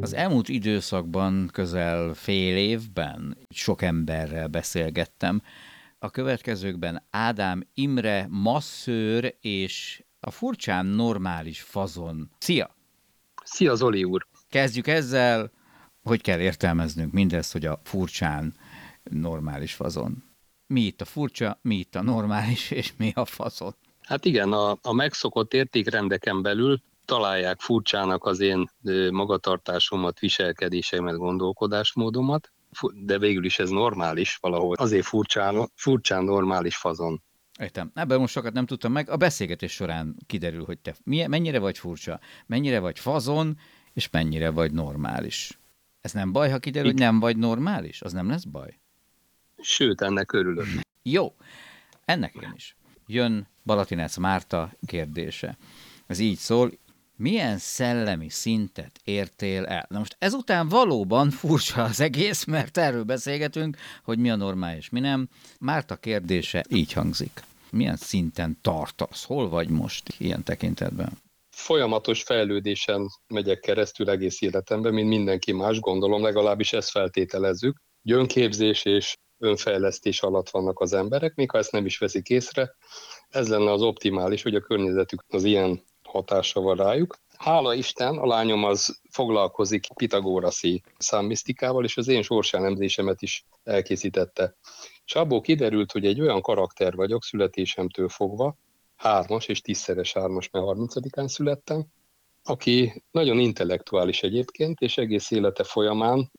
Az elmúlt időszakban, közel fél évben sok emberrel beszélgettem. A következőkben Ádám Imre, masszőr és a furcsán normális fazon. Szia! Szia Zoli úr! Kezdjük ezzel, hogy kell értelmeznünk mindezt, hogy a furcsán normális fazon. Mi itt a furcsa, mi itt a normális, és mi a fazon? Hát igen, a, a megszokott értékrendeken belül találják furcsának az én magatartásomat, viselkedésemet, gondolkodásmódomat, de végül is ez normális valahol. Azért furcsán, furcsán normális fazon. Értem. Ebben most sokat nem tudtam meg. A beszélgetés során kiderül, hogy te mennyire vagy furcsa, mennyire vagy fazon, és mennyire vagy normális. Ez nem baj, ha kiderül, hogy nem vagy normális? Az nem lesz baj? Sőt, ennek örülök. Jó, ennek én is. Jön Balatinec Márta kérdése. Ez így szól, milyen szellemi szintet értél el? Na most ezután valóban furcsa az egész, mert erről beszélgetünk, hogy mi a normális, mi nem. Márta kérdése így hangzik. Milyen szinten tartasz? Hol vagy most ilyen tekintetben? Folyamatos fejlődésen megyek keresztül egész életemben, mint mindenki más, gondolom, legalábbis ezt feltételezzük. Gyönképzés és önfejlesztés alatt vannak az emberek, még ha ezt nem is veszik észre. Ez lenne az optimális, hogy a környezetük az ilyen hatása van rájuk. Hála Isten, a lányom az foglalkozik pitagóraszi számmisztikával, és az én sorselemzésemet is elkészítette. És abból kiderült, hogy egy olyan karakter vagyok születésemtől fogva, hármas és tízszeres hármas, mert 30-án születtem, aki nagyon intellektuális egyébként, és egész élete folyamán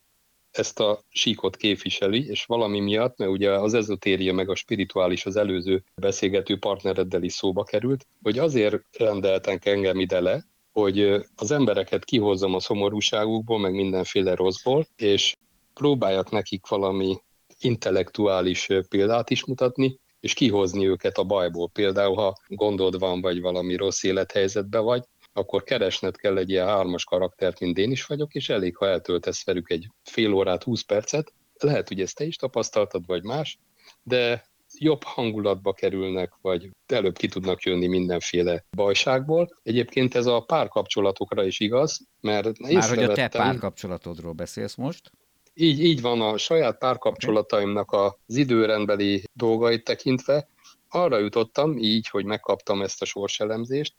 ezt a síkot képviseli, és valami miatt, mert ugye az ezotéria meg a spirituális az előző beszélgető partnereddel is szóba került, hogy azért rendeltek engem ide le, hogy az embereket kihozzam a szomorúságukból, meg mindenféle rosszból, és próbáljak nekik valami intellektuális példát is mutatni, és kihozni őket a bajból. Például, ha gondod van, vagy valami rossz élethelyzetben vagy, akkor keresned kell egy ilyen hármas karaktert, mint én is vagyok, és elég, ha eltöltesz velük egy fél órát, 20 percet, lehet, hogy ezt te is tapasztaltad, vagy más, de jobb hangulatba kerülnek, vagy előbb ki tudnak jönni mindenféle bajságból. Egyébként ez a párkapcsolatokra is igaz, mert Már hogy a te párkapcsolatodról beszélsz most? Így, így van a saját párkapcsolataimnak az időrendbeli dolgait tekintve, arra jutottam így, hogy megkaptam ezt a sorselemzést,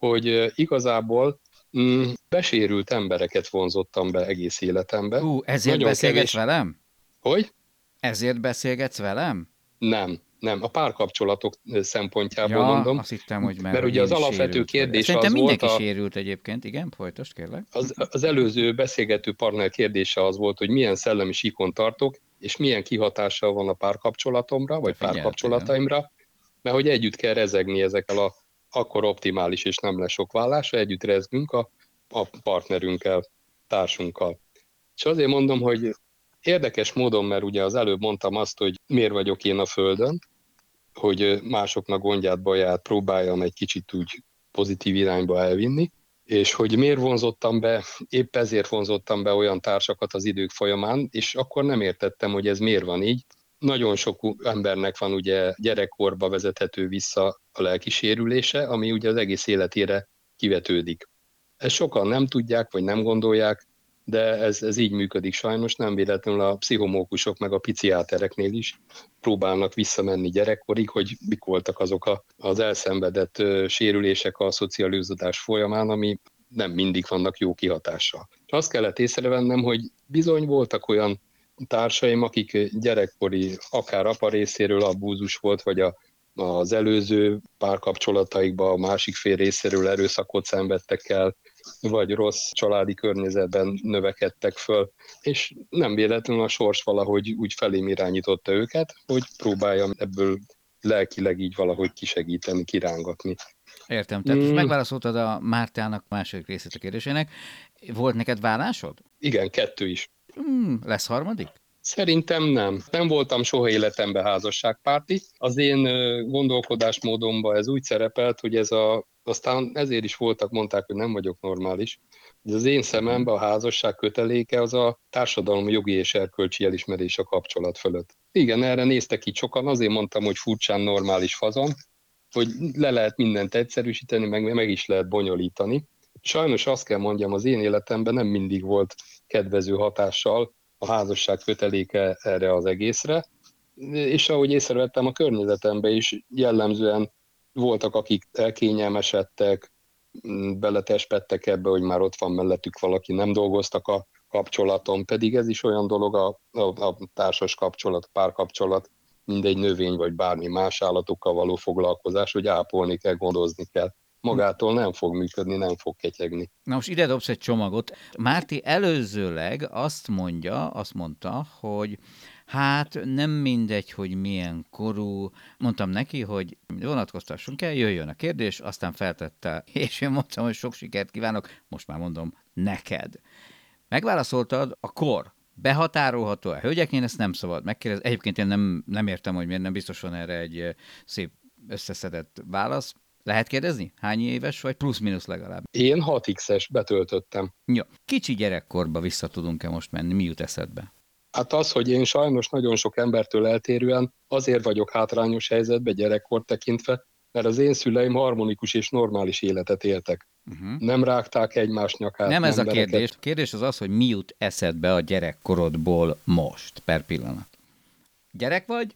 hogy igazából mm, besérült embereket vonzottam be egész életembe. Ú, ezért Nagyon beszélgetsz kevés... velem? Hogy? Ezért beszélgetsz velem? Nem, nem, a párkapcsolatok szempontjából ja, mondom. azt hittem, hogy mert, mert ugye az alapvető kérdés Szerintem az mindenki volt a... sérült egyébként, igen, folytasd kérlek. Az, az előző beszélgető partner kérdése az volt, hogy milyen szellemi síkon tartok, és milyen kihatással van a párkapcsolatomra, vagy párkapcsolataimra, igen. mert hogy együtt kell rezegni ezekkel a akkor optimális és nem lesz sok vállás, együtt rezgünk a, a partnerünkkel, társunkkal. És azért mondom, hogy érdekes módon, mert ugye az előbb mondtam azt, hogy miért vagyok én a Földön, hogy másoknak gondját, baját próbáljam egy kicsit úgy pozitív irányba elvinni, és hogy miért vonzottam be, épp ezért vonzottam be olyan társakat az idők folyamán, és akkor nem értettem, hogy ez miért van így, nagyon sok embernek van ugye gyerekkorba vezethető vissza a lelki sérülése, ami ugye az egész életére kivetődik. Ezt sokan nem tudják, vagy nem gondolják, de ez, ez így működik sajnos, nem véletlenül a pszichomókusok meg a piciátereknél is próbálnak visszamenni gyerekkorig, hogy mik voltak azok a, az elszenvedett ö, sérülések a szocializálás folyamán, ami nem mindig vannak jó kihatással. Azt kellett észrevennem, hogy bizony voltak olyan társaim, akik gyerekkori, akár apa részéről abúzus volt, vagy a, az előző párkapcsolataikban a másik fél részéről erőszakot szenvedtek el, vagy rossz családi környezetben növekedtek föl, és nem véletlenül a sors valahogy úgy felém irányította őket, hogy próbáljam ebből lelkileg így valahogy kisegíteni, kirángatni. Értem. Tehát mm. megválaszoltad a Mártának második részét a kérdésének. Volt neked vállásod? Igen, kettő is. Mm, lesz harmadik? Szerintem nem. Nem voltam soha életemben házasságpárti. Az én gondolkodásmódomban ez úgy szerepelt, hogy ez a, aztán ezért is voltak, mondták, hogy nem vagyok normális. hogy az én szememben a házasság köteléke az a társadalom jogi és erkölcsi elismerés a kapcsolat fölött. Igen, erre néztek ki sokan, azért mondtam, hogy furcsán normális fazon, hogy le lehet mindent egyszerűsíteni, meg meg is lehet bonyolítani. Sajnos azt kell mondjam, az én életemben nem mindig volt kedvező hatással a házasság köteléke erre az egészre, és ahogy észrevettem a környezetemben is jellemzően voltak, akik elkényelmesedtek, beletespettek ebbe, hogy már ott van mellettük valaki, nem dolgoztak a kapcsolaton, pedig ez is olyan dolog a, a, a társas kapcsolat, párkapcsolat, mindegy növény vagy bármi más állatokkal való foglalkozás, hogy ápolni kell, gondozni kell magától nem fog működni, nem fog ketyegni. Na most ide dobsz egy csomagot. Márti előzőleg azt mondja, azt mondta, hogy hát nem mindegy, hogy milyen korú. Mondtam neki, hogy vonatkoztassunk el, jöjjön a kérdés, aztán feltette, és én mondtam, hogy sok sikert kívánok, most már mondom, neked. Megválaszoltad a kor. Behatárolható a hölgyeknél, ezt nem szabad megkérdezni. Egyébként én nem, nem értem, hogy miért nem biztos van erre egy szép összeszedett válasz. Lehet kérdezni? Hány éves vagy? Plusz-minusz legalább. Én 6x-es betöltöttem. Jó. Kicsi gyerekkorba vissza tudunk-e most menni? Mi jut eszedbe? Hát az, hogy én sajnos nagyon sok embertől eltérően azért vagyok hátrányos helyzetben gyerekkor tekintve, mert az én szüleim harmonikus és normális életet éltek. Uh-huh. Nem rágták egymás nyakát. Nem ez embereket. a kérdés. A kérdés az az, hogy mi jut eszedbe a gyerekkorodból most, per pillanat. Gyerek vagy?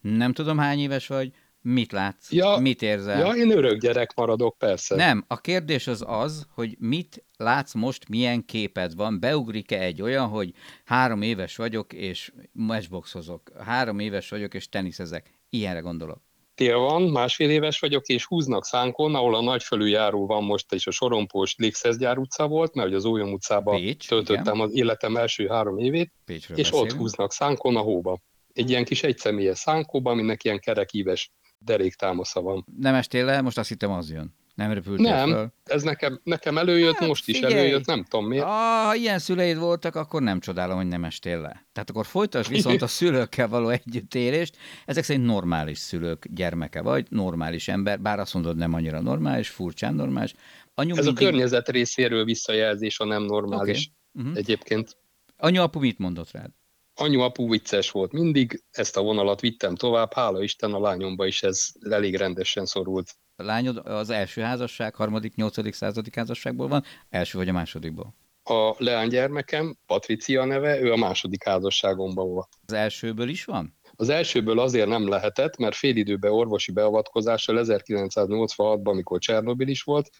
Nem tudom hány éves vagy, Mit látsz? Ja, mit érzel? Ja, én örök gyerek maradok, persze. Nem, a kérdés az az, hogy mit látsz most, milyen képed van. Beugrik-e egy olyan, hogy három éves vagyok, és matchboxozok. Három éves vagyok, és teniszezek. Ilyenre gondolok. Tél van, másfél éves vagyok, és húznak szánkon, ahol a nagyfelüljáró van most, és a Sorompós Lixeszgyár utca volt, mert az Ólyom utcában Pécs, töltöttem igen. az életem első három évét, Pécsről és beszélünk. ott húznak szánkon a hóba. Egy ilyen kis egyszemélyes szánkóban, aminek ilyen kerekíves deréktámasza van. Nem estél le, most azt hittem az jön. Nem repültél Nem, föl. ez nekem, nekem előjött, hát, most figyelj. is előjött, nem tudom miért. Ah, ha ilyen szüleid voltak, akkor nem csodálom, hogy nem estél le. Tehát akkor folytasd viszont a szülőkkel való együttérést. Ezek szerint normális szülők gyermeke vagy, normális ember, bár azt mondod nem annyira normális, furcsán normális. Anyu ez mindig... a környezet részéről visszajelzés a nem normális okay. uh-huh. egyébként. Anyu apu mit mondott rád? Anyu, apu vicces volt mindig, ezt a vonalat vittem tovább, hála Isten a lányomba is ez elég rendesen szorult. A lányod az első házasság, harmadik, nyolcadik, századik házasságból van, első vagy a másodikból? A leánygyermekem, Patricia neve, ő a második házasságomban volt. Az elsőből is van? Az elsőből azért nem lehetett, mert félidőben orvosi beavatkozással 1986-ban, amikor Csernobil is volt,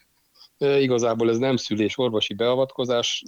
igazából ez nem szülés, orvosi beavatkozás,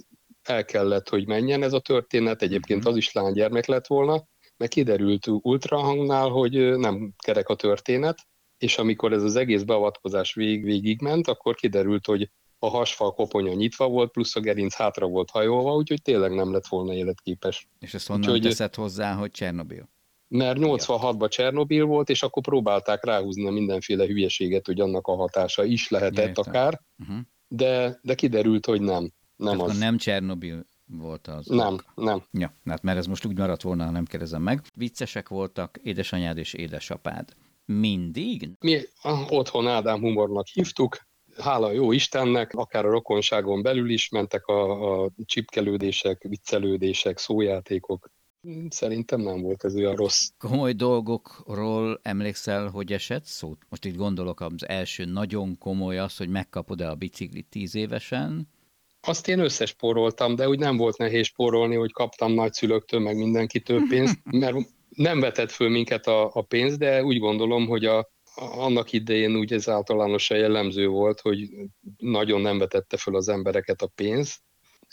el kellett, hogy menjen ez a történet, egyébként mhm. az is lánygyermek lett volna, mert kiderült ultrahangnál, hogy nem kerek a történet, és amikor ez az egész beavatkozás vég, végigment, akkor kiderült, hogy a hasfal koponya nyitva volt, plusz a gerinc hátra volt hajolva, úgyhogy tényleg nem lett volna életképes. És ezt honnan úgyhogy, teszed hozzá, hogy Csernobil? Mert 86-ban Csernobil volt, és akkor próbálták ráhúzni mindenféle hülyeséget, hogy annak a hatása is lehetett Értem. akár, uh-huh. de, de kiderült, hogy nem. Nem Tehát az. nem Csernobil volt az. Nem, ok. nem. Ja, hát mert ez most úgy maradt volna, ha nem kérdezem meg. Viccesek voltak édesanyád és édesapád. Mindig? Mi otthon Ádám humornak hívtuk, hála jó Istennek, akár a rokonságon belül is mentek a, a csipkelődések, viccelődések, szójátékok. Szerintem nem volt ez olyan rossz. Komoly dolgokról emlékszel, hogy esett szó? Most itt gondolok az első nagyon komoly az, hogy megkapod-e a biciklit tíz évesen, azt én összespóroltam, de úgy nem volt nehéz spórolni, hogy kaptam nagyszülőktől, meg mindenkitől pénzt, mert nem vetett föl minket a, a pénz, de úgy gondolom, hogy a, annak idején úgy ez általánosan jellemző volt, hogy nagyon nem vetette föl az embereket a pénz.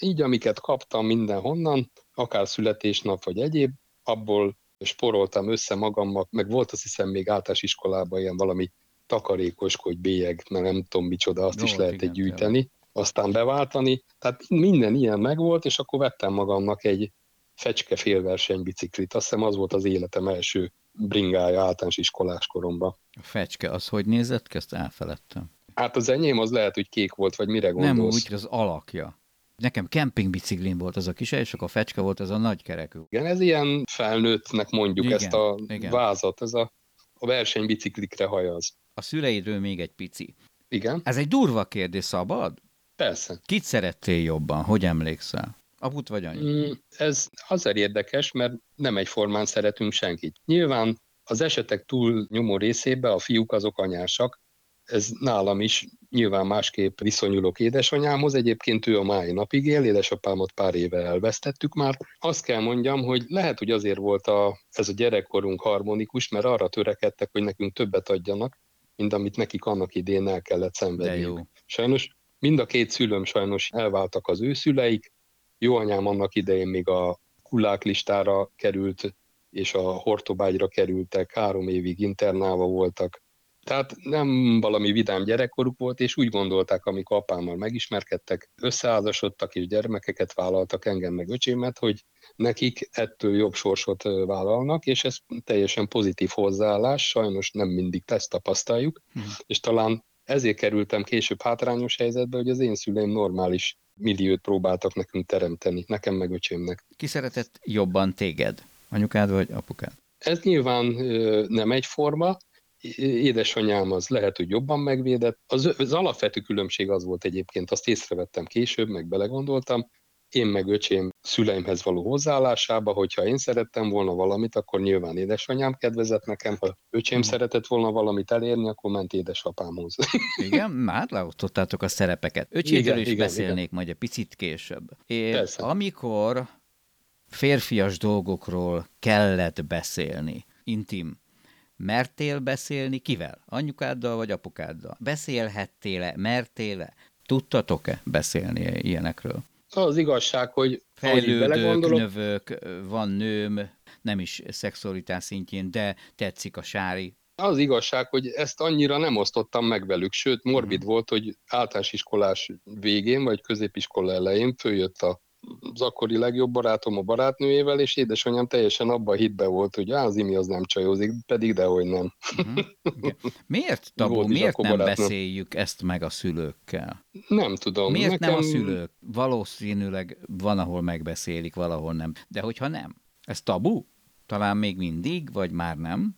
Így, amiket kaptam mindenhonnan, akár születésnap vagy egyéb, abból sporoltam össze magammal, meg volt azt hiszem még általános iskolában ilyen valami takarékoskodj bélyeg, mert nem tudom micsoda, azt Jó, is lehet egy gyűjteni aztán beváltani. Tehát minden ilyen megvolt, és akkor vettem magamnak egy fecske félverseny biciklit. Azt hiszem az volt az életem első bringája általános iskolás koromban. A fecske, az hogy nézett ki? Ezt elfeledtem. Hát az enyém az lehet, hogy kék volt, vagy mire gondolsz? Nem úgy, az alakja. Nekem kempingbiciklin volt az a kis, és akkor a fecske volt az a nagy kerekű. Igen, ez ilyen felnőttnek mondjuk Igen, ezt a igen. vázat, ez a, a versenybiciklikre hajaz. A szüleidről még egy pici. Igen, Ez egy durva kérdés, szabad? Persze. Kit szerettél jobban? Hogy emlékszel? Aput vagy annyi? Mm, Ez azért érdekes, mert nem egyformán szeretünk senkit. Nyilván az esetek túl nyomó részében a fiúk azok anyásak, ez nálam is nyilván másképp viszonyulok édesanyámhoz, egyébként ő a mai napig él, édesapámat pár éve elvesztettük már. Azt kell mondjam, hogy lehet, hogy azért volt a, ez a gyerekkorunk harmonikus, mert arra törekedtek, hogy nekünk többet adjanak, mint amit nekik annak idén el kellett De szenvedni. jó. Sajnos mind a két szülőm sajnos elváltak az ő szüleik. Jó anyám annak idején még a kullák listára került, és a hortobágyra kerültek, három évig internálva voltak. Tehát nem valami vidám gyerekkoruk volt, és úgy gondolták, amikor apámmal megismerkedtek, összeházasodtak és gyermekeket vállaltak engem meg öcsémet, hogy nekik ettől jobb sorsot vállalnak, és ez teljesen pozitív hozzáállás, sajnos nem mindig ezt tapasztaljuk, Hm. és talán ezért kerültem később hátrányos helyzetbe, hogy az én szüleim normális milliót próbáltak nekünk teremteni, nekem meg öcsémnek. Ki szeretett jobban téged? Anyukád vagy apukád? Ez nyilván nem egyforma, édesanyám az lehet, hogy jobban megvédett. Az, az alapvető különbség az volt egyébként, azt észrevettem később, meg belegondoltam, én meg öcsém szüleimhez való hozzáállásába, hogyha én szerettem volna valamit, akkor nyilván édesanyám kedvezett nekem, ha öcsém Mhm. szeretett volna valamit elérni, akkor ment édesapámhoz. Igen, már leosztottátok a szerepeket. Öcsédről Igen, is igen, beszélnék majd egy picit később. É, Persze. amikor férfias dolgokról kellett beszélni, intim, mertél beszélni kivel? Anyukáddal vagy apukáddal? Beszélhettél-e, mertél-e? Tudtatok-e beszélni ilyenekről? Az igazság, hogy belegondolok, növők, van nőm, nem is szexualitás szintjén, de tetszik a sári. Az igazság, hogy ezt annyira nem osztottam meg velük, sőt, morbid Mhm. volt, hogy általános iskolás végén, vagy középiskola elején följött a az akkori legjobb barátom a barátnőjével, és édesanyám teljesen abba a hitbe volt, hogy á, az imi az nem csajozik, pedig dehogy nem. Uh-huh. Igen. Miért tabu, Volt miért nem barátnőm. beszéljük ezt meg a szülőkkel? Nem tudom. Miért nekem... nem a szülők? Valószínűleg van, ahol megbeszélik, valahol nem. De hogyha nem, ez tabu? Talán még mindig, vagy már nem?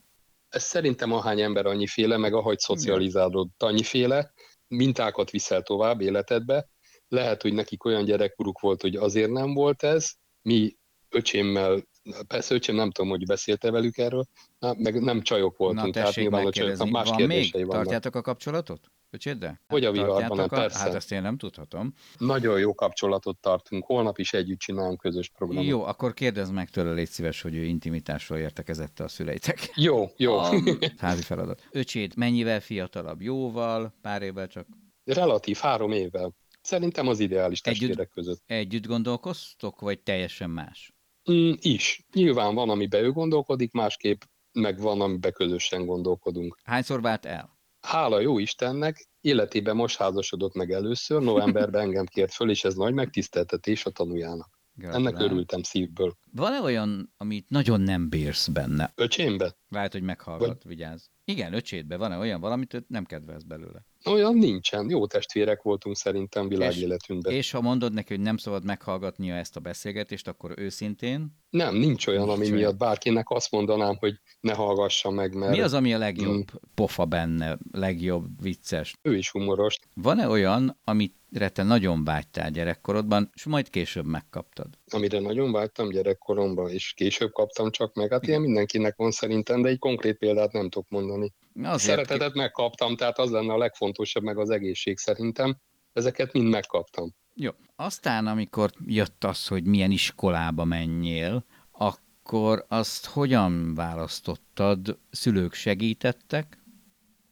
Ez szerintem ahány ember annyiféle, meg ahogy szocializálódott annyiféle, mintákat viszel tovább életedbe. Lehet, hogy nekik olyan gyerekkoruk volt, hogy azért nem volt ez. Mi öcsémmel, persze öcsém nem tudom, hogy beszélte velük erről, na, meg nem csajok voltunk, Na tehát nyilván a csajoknak más Van még? kérdései vannak. Tartjátok a kapcsolatot? Öcséddel? Hogy a viharban, nem, persze. Hát ezt én nem tudhatom. Nagyon jó kapcsolatot tartunk, holnap is együtt csinálunk közös programot. Jó, akkor kérdezd meg tőle, légy szíves, hogy ő intimitásról értekezette a szüleitek. Jó, jó. A házi feladat. Öcséd mennyivel fiatalabb? Jóval? Pár évvel csak? Relatív három évvel. Szerintem az ideális Együtt- testvérek között. Együtt gondolkoztok, vagy teljesen más? Mm, is. Nyilván van, amiben ő gondolkodik, másképp meg van, amiben közösen gondolkodunk. Hányszor vált el? Hála jó Istennek, életében most házasodott meg először, novemberben engem kért föl, és ez nagy megtiszteltetés a tanújának. Ennek Gratulálok. örültem szívből. Van-e olyan, amit nagyon nem bírsz benne? Öcsémbe? Lehet, hogy meghallgat, vigyázz. Igen, öcsédbe van-e olyan valamit, nem kedvelsz belőle? Olyan nincsen. Jó testvérek voltunk szerintem világéletünkben. És ha mondod neki, hogy nem szabad meghallgatnia ezt a beszélgetést, akkor őszintén, Nem, nincs olyan, ami Nincs olyan. miatt bárkinek azt mondanám, hogy ne hallgassa meg, mert mi az, ami a legjobb Mm. pofa benne, legjobb vicces? ő is humoros. Van-e olyan, amire te nagyon vágytál gyerekkorodban, és majd később megkaptad? amire nagyon vágytam gyerekkoromban, és később kaptam csak meg. Hát ilyen mindenkinek van szerintem, de egy konkrét példát nem tudok mondani. Azért Szeretetet megkaptam, tehát az lenne a legfontosabb, meg az egészség szerintem. Ezeket mind megkaptam. Jó. Aztán, amikor jött az, hogy milyen iskolába menjél, akkor azt hogyan választottad? Szülők segítettek?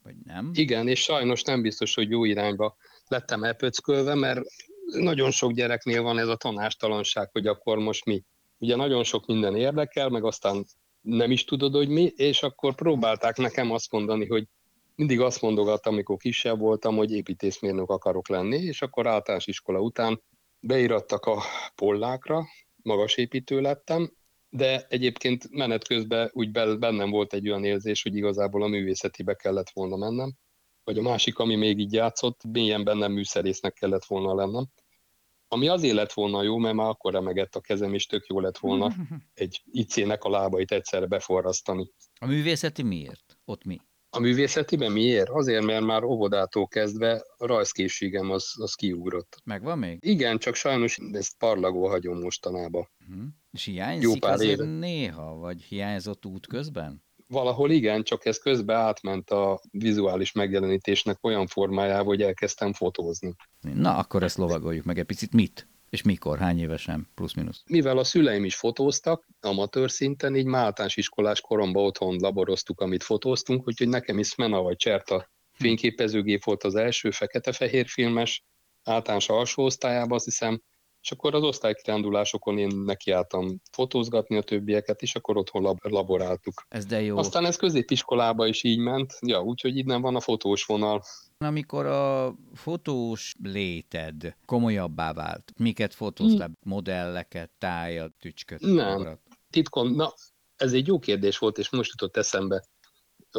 Vagy nem? Igen, és sajnos nem biztos, hogy jó irányba lettem elpöckölve, mert nagyon sok gyereknél van ez a tanástalanság, hogy akkor most mi. Ugye nagyon sok minden érdekel, meg aztán nem is tudod, hogy mi, és akkor próbálták nekem azt mondani, hogy mindig azt mondogattam, amikor kisebb voltam, hogy építészmérnök akarok lenni, és akkor általános iskola után beirattak a pollákra, magas építő lettem, de egyébként menet közben úgy bennem volt egy olyan érzés, hogy igazából a művészetibe kellett volna mennem, vagy a másik, ami még így játszott, mélyen bennem műszerésznek kellett volna lennem. Ami azért lett volna jó, mert már akkor remegett a kezem, és tök jó lett volna egy icének a lábait egyszerre beforrasztani. A művészeti miért? Ott mi? A művészetiben miért? Azért, mert már óvodától kezdve a rajzkészségem az, az kiugrott. Megvan még? Igen, csak sajnos ezt parlagó hagyom mostanában. Uh-huh. És hiányzik Jó pár azért éve. néha, vagy hiányzott út közben? Valahol igen, csak ez közben átment a vizuális megjelenítésnek olyan formájába, hogy elkezdtem fotózni. Na, akkor ezt lovagoljuk meg egy picit. Mit? És mikor? Hány évesen? Plusz-minusz? Mivel a szüleim is fotóztak, amatőr szinten, így már általános iskolás koromban otthon laboroztuk, amit fotóztunk, úgyhogy nekem is Smena vagy Cserta fényképezőgép volt az első fekete-fehér filmes, általános alsó osztályában azt hiszem, és akkor az osztálykirándulásokon én nekiálltam fotózgatni a többieket, és akkor otthon lab- laboráltuk. Ez de jó. Aztán ez középiskolába is így ment, ja, úgyhogy innen van a fotós vonal. Amikor a fotós léted komolyabbá vált, miket fotóztál? Modelleket, tájat, tücsköt? Nem. Titkon, na, ez egy jó kérdés volt, és most jutott eszembe,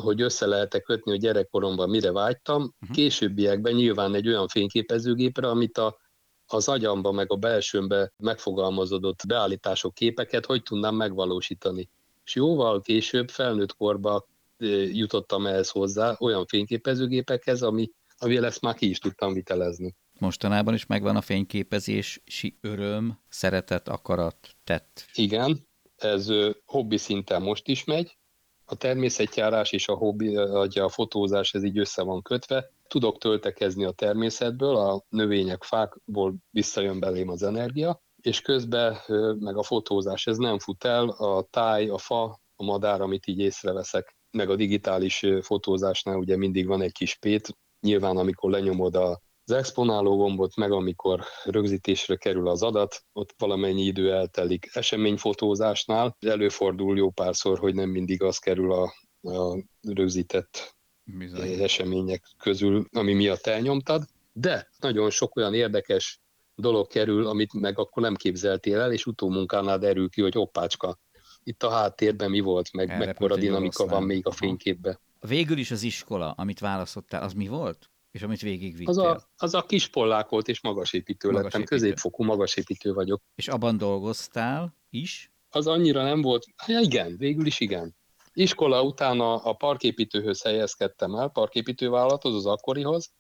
hogy össze lehet kötni, hogy gyerekkoromban mire vágytam. Uh-huh. Későbbiekben nyilván egy olyan fényképezőgépre, amit a, az agyamba meg a belsőmbe megfogalmazódott beállítások, képeket hogy tudnám megvalósítani. És jóval később, felnőtt korba jutottam ehhez hozzá, olyan fényképezőgépekhez, ami, amivel ezt már ki is tudtam vitelezni. Mostanában is megvan a fényképezési öröm, szeretet, akarat, tett. Igen, ez hobbi szinten most is megy. A természetjárás és a hobbi, vagy a fotózás, ez így össze van kötve. Tudok töltekezni a természetből, a növények, fákból visszajön belém az energia, és közben meg a fotózás, ez nem fut el, a táj, a fa, a madár, amit így észreveszek, meg a digitális fotózásnál ugye mindig van egy kis pét, nyilván amikor lenyomod a az exponáló gombot, meg amikor rögzítésre kerül az adat, ott valamennyi idő eltelik. Eseményfotózásnál előfordul jó párszor, hogy nem mindig az kerül a, a rögzített Bizony. események közül, ami miatt elnyomtad, de nagyon sok olyan érdekes dolog kerül, amit meg akkor nem képzeltél el, és utómunkánál derül ki, hogy hoppácska, itt a háttérben mi volt, meg Elrepült mekkora dinamika oroszlán. van még a fényképbe. Végül is az iskola, amit választottál, az mi volt? És amit végigvittél? Az a, az a kis pollák volt, és magasépítő lettem. Magasépítő. Középfokú magasépítő vagyok. És abban dolgoztál is? Az annyira nem volt, ja, igen, végül is igen. Iskola után a, a parképítőhöz helyezkedtem el, parképítővállalathoz, az akkorihoz.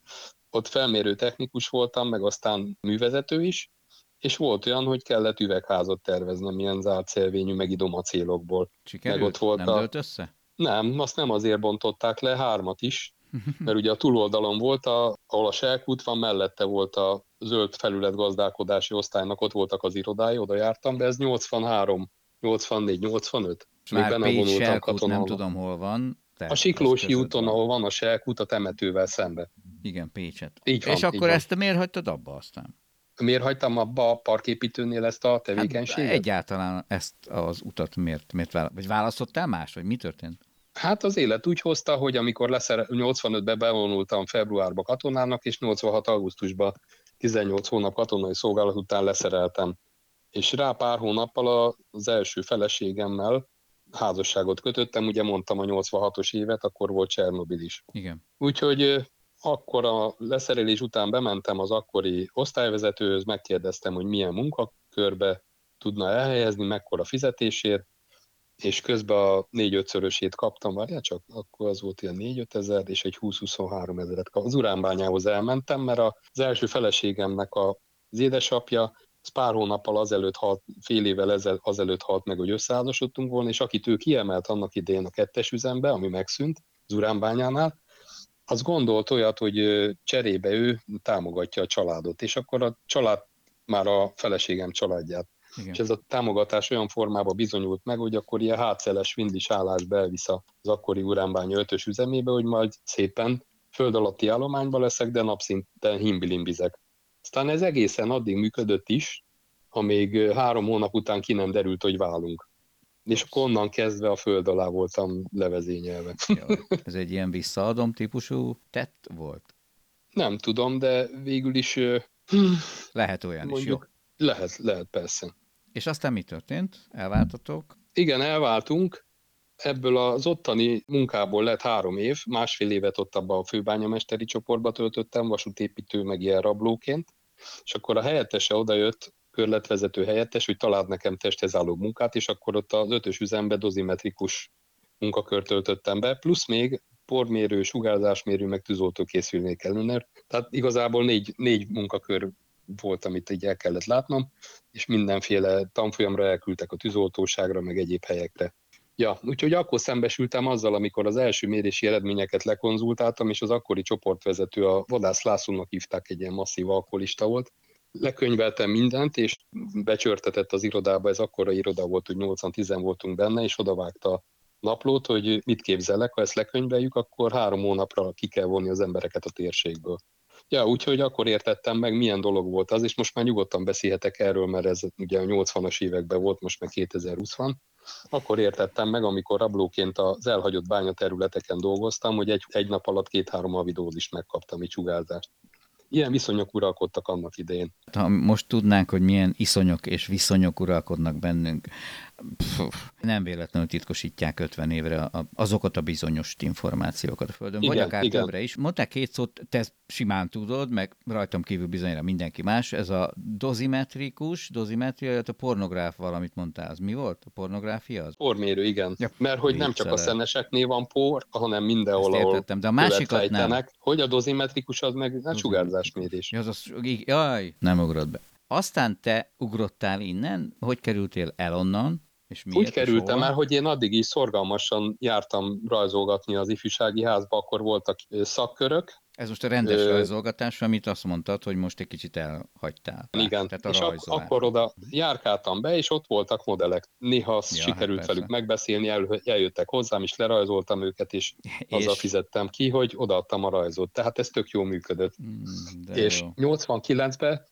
Ott felmérő technikus voltam, meg aztán művezető is, és volt olyan, hogy kellett üvegházat terveznem, ilyen zárt szelvényű, meg idoma célokból. Sikerült? Meg ott volt nem a- dölt össze? Nem, azt nem azért bontották le, hármat is, mert ugye a túloldalon volt, a, ahol a selkút van, mellette volt a zöld felület gazdálkodási osztálynak, ott voltak az irodái, oda jártam, de ez 83, 84, 85. És még Már Pécs Selkút nem tudom hol van. De A Siklósi úton, van. ahol van a selkút, a temetővel szembe. Igen, Pécset. Így van, És így akkor van. ezt miért hagytad abba aztán? Miért hagytam abba a parképítőnél ezt a tevékenységet? Hát egyáltalán ezt az utat miért, miért vála- vagy választottál más, vagy mi történt? Hát az élet úgy hozta, hogy amikor leszer 85-ben bevonultam februárba katonának, és 86. augusztusban 18 hónap katonai szolgálat után leszereltem. És rá pár hónappal az első feleségemmel házasságot kötöttem, ugye mondtam a 86-os évet, akkor volt Csernobil is. Igen. Úgyhogy akkor a leszerelés után bementem az akkori osztályvezetőhöz, megkérdeztem, hogy milyen munkakörbe tudna elhelyezni, mekkora fizetésért, és közben a négy-ötszörösét kaptam, várjál csak, akkor az volt ilyen 4 ezer, és egy 20-23 ezeret kaptam. Az uránbányához elmentem, mert az első feleségemnek a, az édesapja, az pár hónappal azelőtt halt, fél évvel ezel, azelőtt halt meg, hogy összeházasodtunk volna, és akit ő kiemelt annak idején a kettes üzembe, ami megszűnt, az uránbányánál, az gondolt olyat, hogy cserébe ő támogatja a családot, és akkor a család már a feleségem családját Igen. és ez a támogatás olyan formában bizonyult meg, hogy akkor ilyen hátszeles vindis állásba elvisz az akkori uránbánya ötös üzemébe, hogy majd szépen föld alatti állományba leszek, de napszinten himbilimbizek. Aztán ez egészen addig működött is, amíg három hónap után ki nem derült, hogy válunk. És akkor onnan kezdve a föld alá voltam levezényelve. Jó. Ez egy ilyen visszaadom típusú tett volt? Nem tudom, de végül is Lehet olyan is, jó. mondjuk lehet, lehet persze. És aztán mi történt? Elváltatok? Igen, elváltunk. Ebből az ottani munkából lett három év, másfél évet ott abban a főbányamesteri csoportba töltöttem, vasútépítő, meg ilyen rablóként. És akkor a helyettese odajött, körletvezető helyettes, hogy talált nekem testhez álló munkát, és akkor ott az ötös üzembe dozimetrikus munkakört töltöttem be, plusz még pormérő, sugárzásmérő, meg tűzoltókészülnék kellene. Tehát igazából négy, négy munkakör volt, amit így el kellett látnom, és mindenféle tanfolyamra elküldtek a tűzoltóságra, meg egyéb helyekre. Ja, úgyhogy akkor szembesültem azzal, amikor az első mérési eredményeket lekonzultáltam, és az akkori csoportvezető, a Vadász Lászlónak hívták, egy ilyen masszív alkoholista volt, lekönyveltem mindent, és becsörtetett az irodába, ez akkora iroda volt, hogy 80-10 voltunk benne, és odavágta naplót, hogy mit képzelek, ha ezt lekönyveljük, akkor három hónapra ki kell vonni az embereket a térségből. Ja, úgyhogy akkor értettem meg, milyen dolog volt az, és most már nyugodtan beszélhetek erről, mert ez ugye a 80-as években volt, most meg 2020 van. Akkor értettem meg, amikor rablóként az elhagyott bányaterületeken dolgoztam, hogy egy, egy nap alatt két-három is megkaptam, egy sugárzást. Ilyen viszonyok uralkodtak annak idején. Ha most tudnánk, hogy milyen iszonyok és viszonyok uralkodnak bennünk, Pff, nem véletlenül titkosítják 50 évre azokat a bizonyos információkat a Földön, igen, vagy akár igen. többre is. Mondták két szót, te simán tudod, meg rajtam kívül bizonyra mindenki más, ez a dozimetrikus, dozimetria, a pornográf valamit mondtál, az mi volt? A pornográfia az? Pormérő, igen. Ja, Mert hogy nem csak a szeneseknél van por, hanem mindenhol, Ezt ahol de a másikat nem. Hogy a dozimetrikus az meg a sugárzásmérés. Ja, az, az, jaj, nem ugrott be. Aztán te ugrottál innen, hogy kerültél el onnan, és miért, Úgy kerültem el, hogy én addig is szorgalmasan jártam rajzolgatni az ifjúsági házba, akkor voltak szakkörök. Ez most a rendes Ö... rajzolgatás, amit azt mondtad, hogy most egy kicsit elhagytál. Igen, Tehát a és ak- akkor oda járkáltam be, és ott voltak modellek. Néha ja, sikerült hát velük megbeszélni, el, eljöttek hozzám, és lerajzoltam őket, és, és azzal fizettem ki, hogy odaadtam a rajzot. Tehát ez tök jól működött. Mm, és jó. 89-ben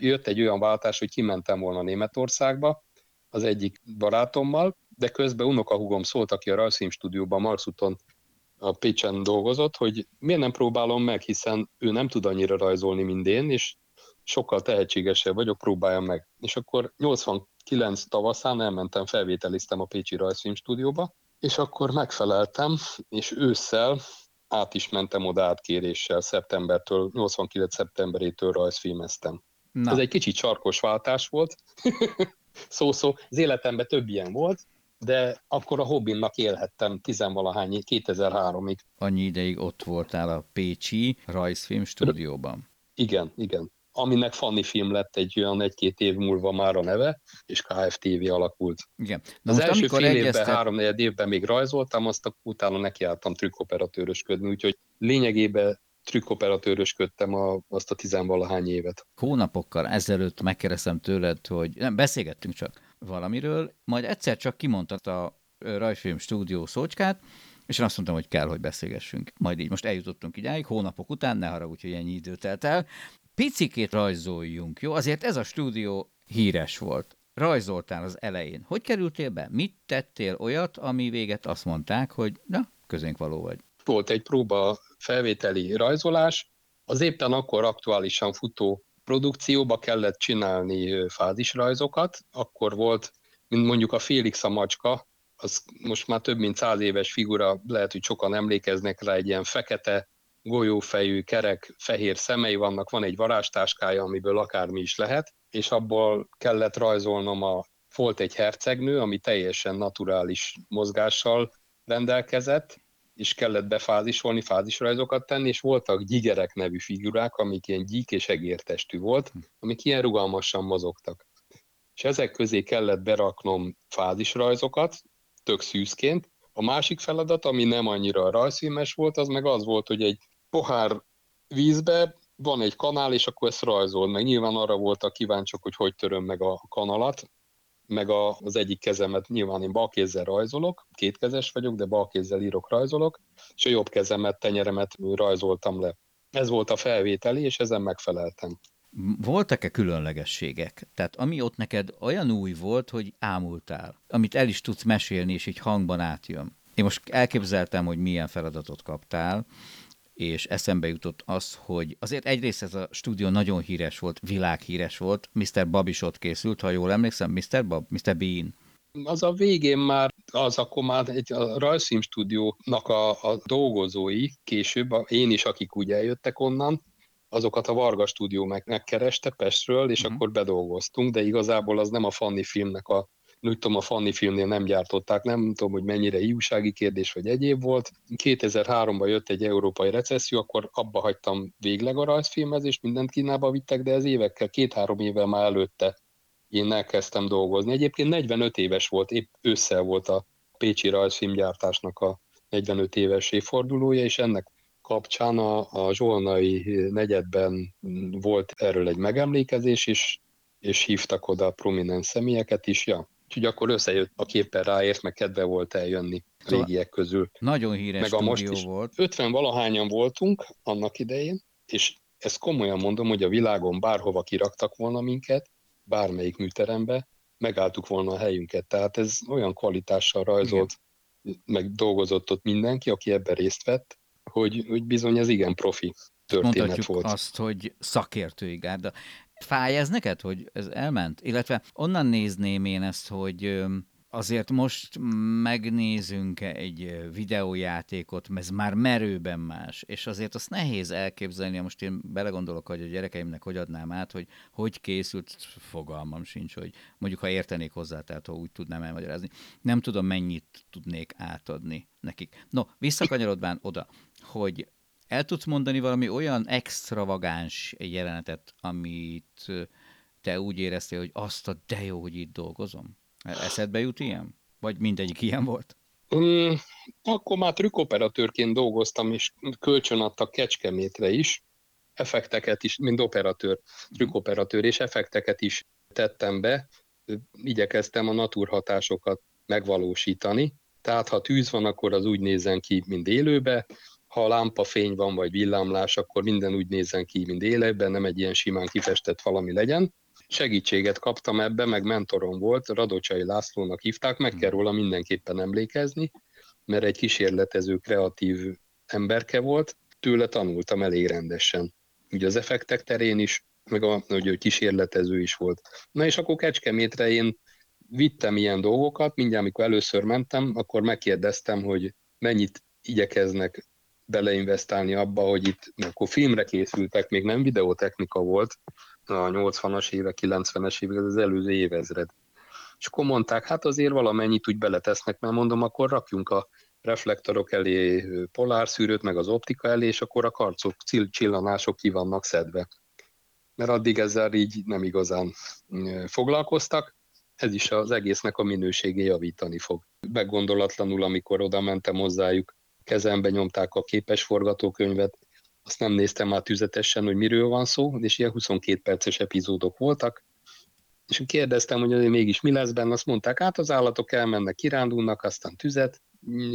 jött egy olyan váltás, hogy kimentem volna Németországba, az egyik barátommal, de közben unokahúgom szólt, aki a rajzfilm stúdióban Marsuton a Pécsen dolgozott, hogy miért nem próbálom meg, hiszen ő nem tud annyira rajzolni, mint én, és sokkal tehetségesebb vagyok, próbáljam meg. És akkor 89 tavaszán elmentem, felvételiztem a Pécsi Rajzfilm stúdióba, és akkor megfeleltem, és ősszel át is mentem oda átkéréssel, szeptembertől, 89 szeptemberétől rajzfilmeztem. Na. Ez egy kicsit sarkos váltás volt, szó-szó. Az életemben több ilyen volt, de akkor a hobbimnak élhettem tizenvalahány, 2003-ig. Annyi ideig ott voltál a Pécsi rajzfilm stúdióban. Igen, igen. Aminek Fanny film lett egy olyan egy-két év múlva már a neve, és KFTV alakult. Igen. Na az most első fél egyeztet... évben, három évben még rajzoltam, azt utána nekiálltam trükkoperatőrösködni, úgyhogy lényegében trükkoperatőrösködtem a, azt a tizenvalahány évet. Hónapokkal ezelőtt megkérdeztem tőled, hogy nem, beszélgettünk csak valamiről, majd egyszer csak kimondtad a rajzfilm stúdió szócskát, és azt mondtam, hogy kell, hogy beszélgessünk. Majd így most eljutottunk idáig, hónapok után, ne haragudj, hogy ennyi idő telt el. Picikét rajzoljunk, jó? Azért ez a stúdió híres volt. Rajzoltál az elején. Hogy kerültél be? Mit tettél olyat, ami véget azt mondták, hogy na, közénk való vagy? Volt egy próba felvételi rajzolás, az éppen akkor aktuálisan futó produkcióba kellett csinálni fázisrajzokat, akkor volt, mint mondjuk a Félix a macska, az most már több mint száz éves figura, lehet, hogy sokan emlékeznek rá, egy ilyen fekete, golyófejű, kerek, fehér szemei vannak, van egy varázstáskája, amiből akármi is lehet, és abból kellett rajzolnom a volt egy hercegnő, ami teljesen naturális mozgással rendelkezett, és kellett befázisolni, fázisrajzokat tenni, és voltak gyigerek nevű figurák, amik ilyen gyík és egértestű volt, amik ilyen rugalmasan mozogtak. És ezek közé kellett beraknom fázisrajzokat, tök szűzként. A másik feladat, ami nem annyira rajzfilmes volt, az meg az volt, hogy egy pohár vízbe van egy kanál, és akkor ezt rajzol meg. Nyilván arra voltak kíváncsiak, hogy hogy töröm meg a kanalat, meg a, az egyik kezemet nyilván én bal kézzel rajzolok, kétkezes vagyok, de bal kézzel írok, rajzolok, és a jobb kezemet, tenyeremet rajzoltam le. Ez volt a felvételi, és ezen megfeleltem. Voltak-e különlegességek? Tehát ami ott neked olyan új volt, hogy ámultál, amit el is tudsz mesélni, és így hangban átjön. Én most elképzeltem, hogy milyen feladatot kaptál, és eszembe jutott az, hogy azért egyrészt ez a stúdió nagyon híres volt, világhíres volt, Mr. Bob is ott készült, ha jól emlékszem, Mr. Bob, Mr. Bean. Az a végén már, az akkor már egy a rajzfilm stúdiónak a, a dolgozói, később, én is, akik úgy eljöttek onnan, azokat a Varga stúdió meg, megkereste Pestről, és uh-huh. akkor bedolgoztunk, de igazából az nem a Fanni filmnek a úgy tudom, a Fanni filmnél nem gyártották, nem tudom, hogy mennyire hiúsági kérdés vagy egyéb volt. 2003-ban jött egy európai recesszió, akkor abba hagytam végleg a rajzfilmezést, mindent Kínába vittek, de ez évekkel, két-három évvel már előtte én elkezdtem dolgozni. Egyébként 45 éves volt, épp ősszel volt a Pécsi rajzfilmgyártásnak a 45 éves évfordulója, és ennek kapcsán a, a Zsolnai negyedben volt erről egy megemlékezés is, és hívtak oda prominens személyeket is, ja. Úgyhogy akkor összejött a képen ráért, meg kedve volt eljönni szóval régiek közül. Nagyon híres meg a most is volt. 50 valahányan voltunk annak idején, és ezt komolyan mondom, hogy a világon bárhova kiraktak volna minket, bármelyik műterembe, megálltuk volna a helyünket. Tehát ez olyan kvalitással rajzolt, igen. meg dolgozott ott mindenki, aki ebben részt vett, hogy, hogy bizony ez igen profi történet Mondhatjuk volt. azt, hogy szakértői gárda. Fáj ez neked, hogy ez elment? Illetve onnan nézném én ezt, hogy azért most megnézünk egy videójátékot, ez már merőben más, és azért azt nehéz elképzelni, most én belegondolok, hogy a gyerekeimnek hogy adnám át, hogy hogy készült, fogalmam sincs, hogy mondjuk ha értenék hozzá, tehát ha úgy tudnám elmagyarázni, nem tudom mennyit tudnék átadni nekik. No, visszakanyarodván oda, hogy el tudsz mondani valami olyan extravagáns jelenetet, amit te úgy éreztél, hogy azt a de jó, hogy itt dolgozom? Eszedbe jut ilyen? Vagy mindegyik ilyen volt? Mm, akkor már trükkoperatőrként dolgoztam, és kölcsön adtak Kecskemétre is, effekteket is, mint operatőr, trükkoperatőr, és effekteket is tettem be. Igyekeztem a naturhatásokat megvalósítani. Tehát, ha tűz van, akkor az úgy nézzen ki, mint élőbe, ha lámpafény van, vagy villámlás, akkor minden úgy nézzen ki, mint élőben, nem egy ilyen simán kifestett valami legyen segítséget kaptam ebbe, meg mentorom volt, Radocsai Lászlónak hívták, meg kell róla mindenképpen emlékezni, mert egy kísérletező, kreatív emberke volt, tőle tanultam elég rendesen. Ugye az effektek terén is, meg a, hogy kísérletező is volt. Na és akkor Kecskemétre én vittem ilyen dolgokat, mindjárt amikor először mentem, akkor megkérdeztem, hogy mennyit igyekeznek beleinvestálni abba, hogy itt, akkor filmre készültek, még nem videótechnika volt, a 80-as évek, 90-es évek, az előző évezred. És akkor mondták, hát azért valamennyit úgy beletesznek, mert mondom, akkor rakjunk a reflektorok elé polárszűrőt, meg az optika elé, és akkor a karcok, csillanások ki vannak szedve. Mert addig ezzel így nem igazán foglalkoztak, ez is az egésznek a minőségé javítani fog. Meggondolatlanul, amikor oda mentem hozzájuk, kezembe nyomták a képes forgatókönyvet, azt nem néztem már tüzetesen, hogy miről van szó, és ilyen 22 perces epizódok voltak, és kérdeztem, hogy azért mégis mi lesz benne, azt mondták, hát az állatok elmennek, kirándulnak, aztán tüzet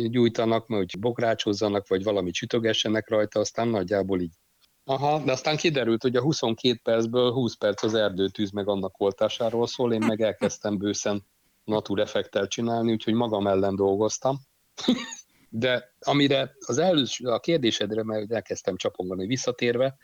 gyújtanak, hogy bokrácsozzanak, vagy valami csütögessenek rajta, aztán nagyjából így. Aha, de aztán kiderült, hogy a 22 percből 20 perc az erdőtűz meg annak oltásáról szól, én meg elkezdtem bőszen natureffektel csinálni, úgyhogy magam ellen dolgoztam. De amire az előző, a kérdésedre, mert elkezdtem csapongani visszatérve,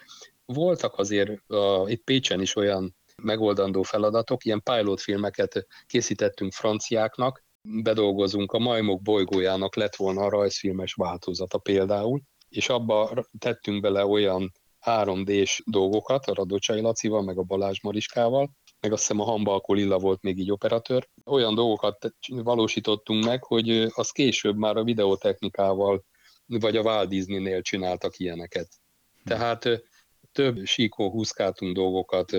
voltak azért a, itt Pécsen is olyan megoldandó feladatok, ilyen pilot filmeket készítettünk franciáknak, bedolgozunk, a Majmok bolygójának lett volna a rajzfilmes változata például, és abba tettünk bele olyan 3D-s dolgokat, a Radocsai Lacival, meg a Balázs Mariskával, meg azt hiszem a Hambalko Lilla volt még így operatőr. Olyan dolgokat valósítottunk meg, hogy az később már a videotechnikával, vagy a Walt Disney-nél csináltak ilyeneket. Tehát több síkó húzkáltunk dolgokat.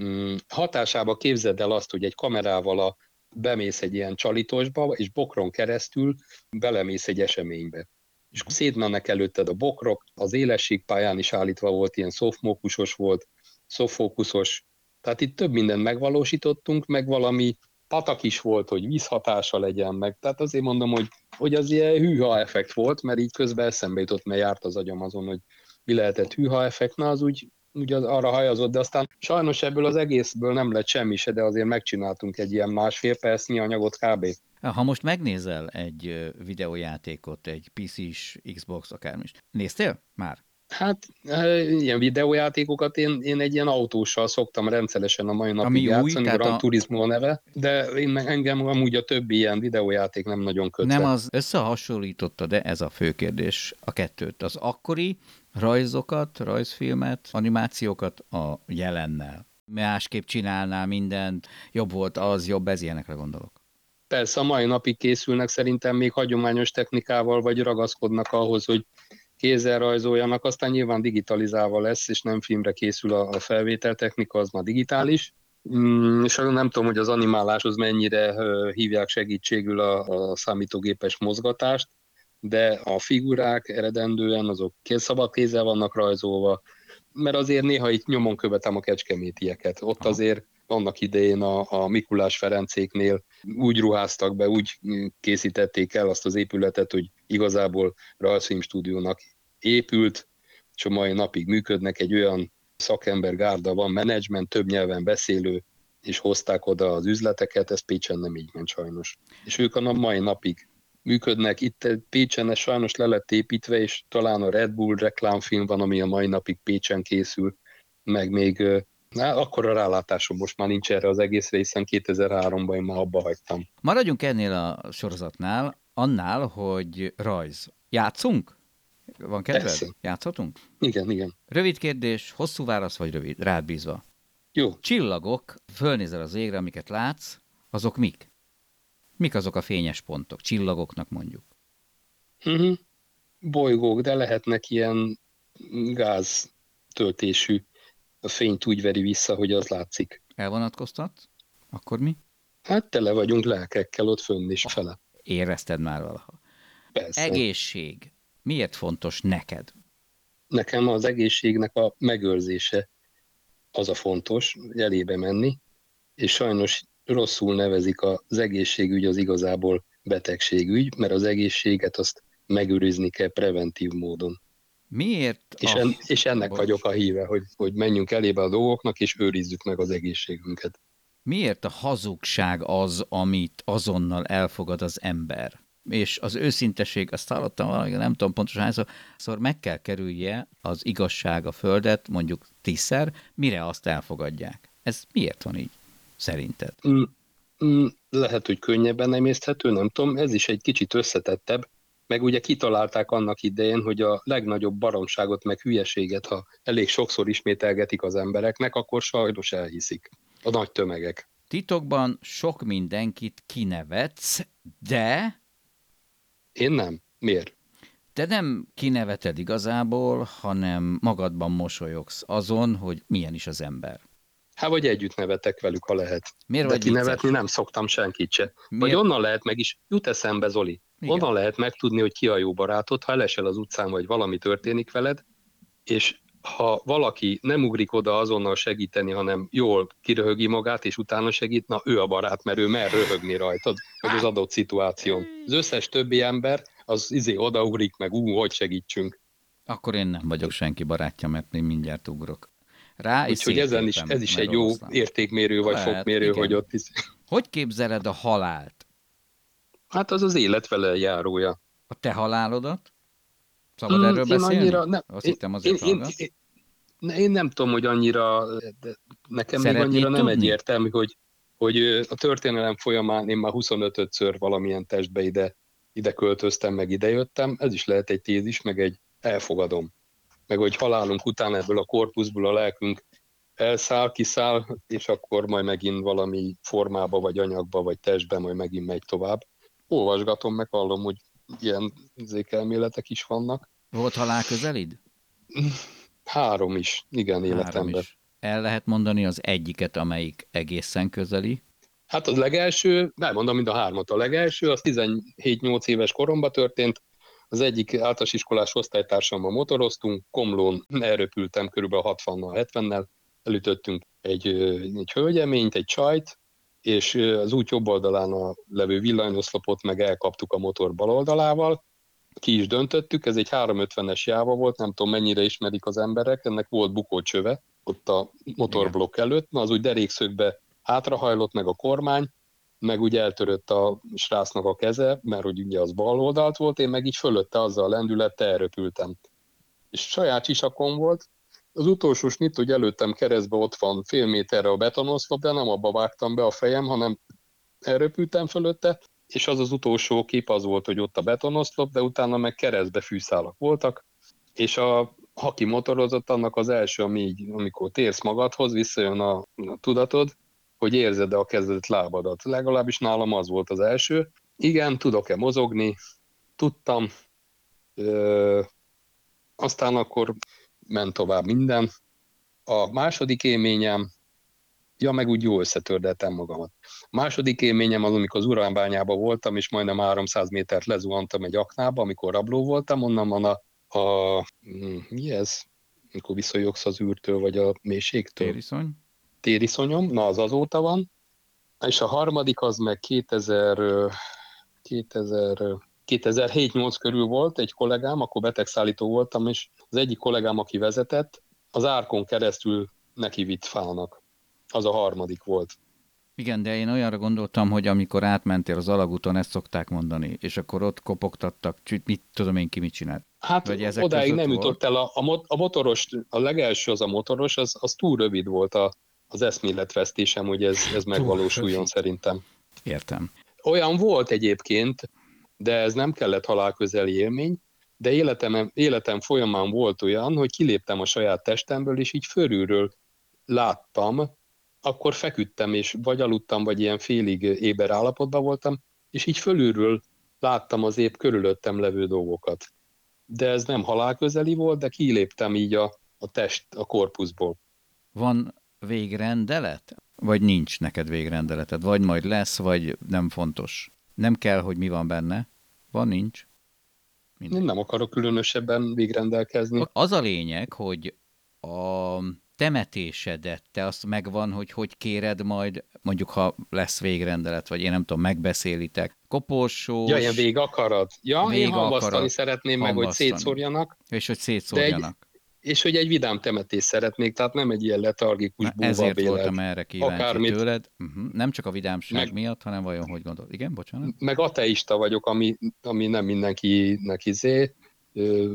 Mm, hatásába képzeld el azt, hogy egy kamerával a, bemész egy ilyen csalitosba, és bokron keresztül belemész egy eseménybe. És szétmennek előtted a bokrok, az élességpályán is állítva volt, ilyen softmókusos volt, softfókuszos tehát itt több mindent megvalósítottunk, meg valami patak is volt, hogy vízhatása legyen meg. Tehát azért mondom, hogy, hogy az ilyen hűha effekt volt, mert így közben eszembe jutott, mert járt az agyam azon, hogy mi lehetett hűha effekt, na az úgy, úgy az arra hajazott, de aztán sajnos ebből az egészből nem lett semmi se, de azért megcsináltunk egy ilyen másfél percnyi anyagot kb. Ha most megnézel egy videójátékot, egy PC-s, Xbox, akármi is, néztél már? Hát ilyen videójátékokat én, én egy ilyen autóssal szoktam rendszeresen a mai napig Ami játszani, új, Gran a... Turismo neve, de én engem amúgy a többi ilyen videójáték nem nagyon köt. Nem az összehasonlította, de ez a fő kérdés, a kettőt. Az akkori rajzokat, rajzfilmet, animációkat a jelennel. Másképp csinálnál mindent, jobb volt az, jobb ez, ilyenekre gondolok. Persze a mai napig készülnek szerintem még hagyományos technikával, vagy ragaszkodnak ahhoz, hogy kézzel rajzoljanak, aztán nyilván digitalizálva lesz, és nem filmre készül a, a felvételtechnika, az már digitális. Mm, és nem tudom, hogy az animáláshoz mennyire hívják segítségül a, a számítógépes mozgatást, de a figurák eredendően azok szabad kézzel vannak rajzolva, mert azért néha itt nyomon követem a kecskemétieket. Ott azért annak idején a, a Mikulás Ferencéknél úgy ruháztak be, úgy készítették el azt az épületet, hogy igazából rajzfilmstúdiónak épült, és a mai napig működnek, egy olyan szakember gárda van, menedzsment, több nyelven beszélő, és hozták oda az üzleteket, ez Pécsen nem így ment sajnos. És ők a mai napig működnek. Itt Pécsen ez sajnos le lett építve, és talán a Red Bull reklámfilm van, ami a mai napig Pécsen készül, meg még Na, akkor a rálátásom most már nincs erre az egészre, hiszen 2003-ban én már abba hagytam. Maradjunk ennél a sorozatnál, annál, hogy rajz. Játszunk? Van kedved? Persze. Játszhatunk? Igen, igen. Rövid kérdés, hosszú válasz vagy rövid? Rád bízva. Jó. Csillagok, fölnézel az égre, amiket látsz, azok mik? Mik azok a fényes pontok? Csillagoknak mondjuk. Uh-huh. Bolygók, de lehetnek ilyen gáz töltésű a fényt úgy veri vissza, hogy az látszik. Elvonatkoztat? Akkor mi? Hát tele vagyunk lelkekkel ott fönn is fele. Érezted már valaha. Persze. Egészség. Miért fontos neked? Nekem az egészségnek a megőrzése az a fontos, hogy elébe menni, és sajnos rosszul nevezik az egészségügy az igazából betegségügy, mert az egészséget azt megőrizni kell preventív módon. Miért? És, en, és ennek bocs. vagyok a híve, hogy, hogy menjünk elébe a dolgoknak, és őrizzük meg az egészségünket. Miért a hazugság az, amit azonnal elfogad az ember? És az őszinteség, azt hallottam valami, nem tudom pontosan hányszor, szóval meg kell kerülje az igazság a földet, mondjuk tízszer, mire azt elfogadják. Ez miért van így, szerinted? Mm, mm, lehet, hogy könnyebben emészthető, nem tudom, ez is egy kicsit összetettebb, meg ugye kitalálták annak idején, hogy a legnagyobb baromságot, meg hülyeséget, ha elég sokszor ismételgetik az embereknek, akkor sajnos elhiszik a nagy tömegek. Titokban sok mindenkit kinevetsz, de... Én nem. Miért? Te nem kineveted igazából, hanem magadban mosolyogsz azon, hogy milyen is az ember. Hát vagy együtt nevetek velük, ha lehet. Miért De vagy kinevetni nem szoktam senkit se. Miért? Vagy onnan lehet meg is, jut eszembe Zoli, Igen. onnan lehet megtudni, hogy ki a jó barátod, ha elesel az utcán, vagy valami történik veled, és ha valaki nem ugrik oda azonnal segíteni, hanem jól kiröhögi magát, és utána segít, na ő a barát, mert ő mer röhögni rajtad, vagy az adott szituáción. Az összes többi ember az izé odaugrik meg, ú, hogy segítsünk. Akkor én nem vagyok senki barátja, mert én mindjárt ugrok rá. Úgyhogy ezen is, ez is egy jó értékmérő vagy Lehet, fokmérő, igen. hogy ott is. Hogy képzeled a halált? Hát az az élet vele járója. A te halálodat? Szabad mm, erről én beszélni? Annyira, ne, Azt én, hittem azért én, én, én, én nem tudom, hogy annyira, de nekem Szeretnéd még annyira tudni? nem egyértelmű, hogy, hogy a történelem folyamán én már 25-ször valamilyen testbe ide, ide költöztem, meg ide jöttem. Ez is lehet egy tézis, meg egy elfogadom meg hogy halálunk után ebből a korpuszból a lelkünk elszáll, kiszáll, és akkor majd megint valami formába, vagy anyagba, vagy testbe, majd megint megy tovább. Olvasgatom, meg hallom, hogy ilyen zékelméletek is vannak. Volt halál közelid? Három is, igen, Három életemben. Is. El lehet mondani az egyiket, amelyik egészen közeli? Hát az legelső, nem mondom mind a hármat, a legelső, az 17-8 éves koromban történt, az egyik általános iskolás osztálytársammal motoroztunk, Komlón elröpültem körülbelül 60-nal, 70-nel, elütöttünk egy, egy hölgyeményt, egy csajt, és az út jobb oldalán a levő villanyoszlopot meg elkaptuk a motor bal oldalával, ki is döntöttük, ez egy 350-es jáva volt, nem tudom mennyire ismerik az emberek, ennek volt bukócsöve ott a motorblokk előtt, na az úgy derékszögbe hátrahajlott meg a kormány, meg ugye eltörött a srácnak a keze, mert hogy ugye az bal oldalt volt, én meg így fölötte azzal a lendülettel elröpültem. és saját csisakon volt, az utolsó snit, hogy előttem keresztbe ott van fél méterre a betonoszlop, de nem abba vágtam be a fejem, hanem elröpültem fölötte, és az az utolsó kép az volt, hogy ott a betonoszlop, de utána meg keresztbe fűszálak voltak, és a haki motorozott, annak az első, ami így, amikor térsz magadhoz, visszajön a, a tudatod, hogy érzed-e a kezdet lábadat. Legalábbis nálam az volt az első. Igen, tudok-e mozogni? Tudtam. Ö, aztán akkor ment tovább minden. A második élményem, ja, meg úgy jó összetördettem magamat. A második élményem az, amikor az uránbányában voltam, és majdnem 300 métert lezuhantam egy aknába, amikor rabló voltam, onnan van a, a hm, mi ez? Mikor visszajogsz az űrtől, vagy a mélységtől? Tériszony? Tériszonyom, na az azóta van. És a harmadik az meg 2000, 2000 2007-8 körül volt egy kollégám, akkor betegszállító voltam, és az egyik kollégám, aki vezetett, az árkon keresztül neki vitt fának. Az a harmadik volt. Igen, de én olyanra gondoltam, hogy amikor átmentél az alagúton, ezt szokták mondani, és akkor ott kopogtattak, mit tudom én ki mit csinált. Hát Vagy ezek odáig nem volt? jutott el. A, a, a motoros, a legelső az a motoros, az, az túl rövid volt a, az eszméletvesztésem, hogy ez, ez megvalósuljon szerintem. Értem. Olyan volt egyébként, de ez nem kellett halálközeli élmény, de életem, életem folyamán volt olyan, hogy kiléptem a saját testemből, és így fölülről láttam, akkor feküdtem, és vagy aludtam, vagy ilyen félig éber állapotban voltam, és így fölülről láttam az épp körülöttem levő dolgokat. De ez nem halálközeli volt, de kiléptem így a, a test, a korpuszból. Van végrendelet? Vagy nincs neked végrendeleted? Vagy majd lesz, vagy nem fontos? Nem kell, hogy mi van benne. Van, nincs. Mindegy. Nem akarok különösebben végrendelkezni. Az a lényeg, hogy a temetésedet, te azt megvan, hogy hogy kéred majd, mondjuk ha lesz végrendelet, vagy én nem tudom, megbeszélitek, koporsós... Ja, ilyen vég akarad. Ja, vég én hamvasztani szeretném hamvasztani. meg, hogy szétszórjanak. És hogy szétszórjanak és hogy egy vidám temetés szeretnék, tehát nem egy ilyen letargikus búva Ezért bélet. voltam erre kíváncsi Akármit. tőled. Uh-huh. Nem csak a vidámság meg, miatt, hanem vajon hogy gondolod. Igen, bocsánat? Meg ateista vagyok, ami, ami nem mindenkinek izé,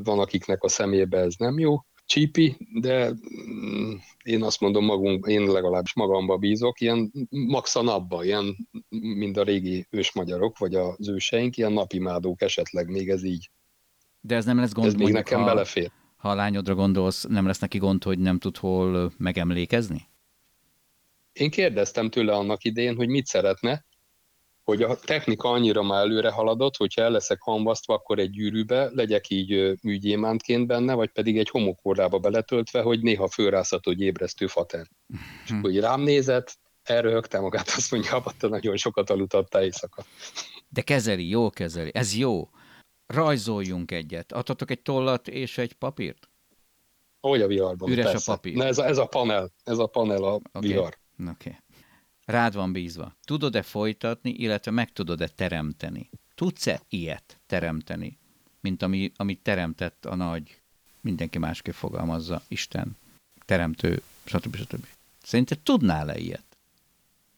van akiknek a szemébe ez nem jó, csípi, de mm, én azt mondom magunk, én legalábbis magamba bízok, ilyen max a napba, ilyen, mind a régi ősmagyarok, vagy az őseink, ilyen napimádók esetleg még ez így. De ez nem lesz gond, ez még nekem ha... belefér ha a lányodra gondolsz, nem lesz neki gond, hogy nem tud hol megemlékezni? Én kérdeztem tőle annak idén, hogy mit szeretne, hogy a technika annyira már előre haladott, hogyha el leszek hamvasztva, akkor egy gyűrűbe legyek így műgyémántként benne, vagy pedig egy homokordába beletöltve, hogy néha fölrászat, hogy ébresztő fater. És akkor így rám nézett, elröhögte magát, azt mondja, te nagyon sokat aludtál éjszaka. De kezeli, jó kezeli, ez jó. Rajzoljunk egyet. Adhatok egy tollat és egy papírt? Hogy a viharban, Üres persze. a papír. Na ez a, ez a panel, ez a panel a okay. vihar. Oké. Okay. Rád van bízva. Tudod-e folytatni, illetve meg tudod-e teremteni? Tudsz-e ilyet teremteni, mint ami, amit teremtett a nagy, mindenki másképp fogalmazza, Isten, teremtő, stb. stb. Szerinted tudnál-e ilyet?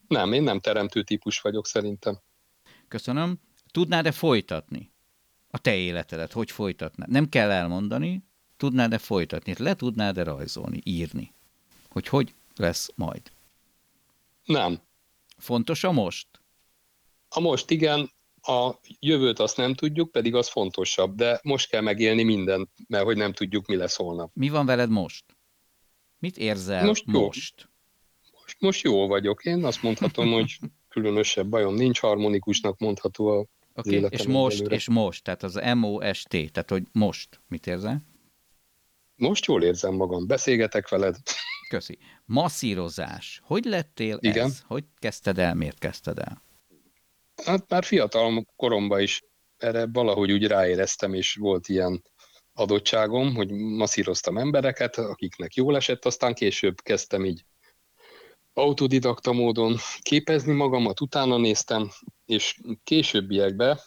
Nem, én nem teremtő típus vagyok szerintem. Köszönöm. Tudnád-e folytatni? A te életedet, hogy folytatnád. Nem kell elmondani, tudnád-e folytatni, le tudnád-e rajzolni, írni, hogy hogy lesz majd. Nem. Fontos a most? A most igen, a jövőt azt nem tudjuk, pedig az fontosabb, de most kell megélni mindent, mert hogy nem tudjuk, mi lesz holnap. Mi van veled most? Mit érzel most? Most, most, most jó vagyok. Én azt mondhatom, hogy különösebb bajom nincs, harmonikusnak mondható a Oké, okay, és most, előre. és most, tehát az M-O-S-T, tehát hogy most, mit érzel? Most jól érzem magam, beszélgetek veled. Köszi. Masszírozás. Hogy lettél Igen. ez? Hogy kezdted el, miért kezdted el? Hát már fiatal koromban is erre valahogy úgy ráéreztem, és volt ilyen adottságom, hogy masszíroztam embereket, akiknek jól esett, aztán később kezdtem így autodidakta módon képezni magamat, utána néztem, és későbbiekben,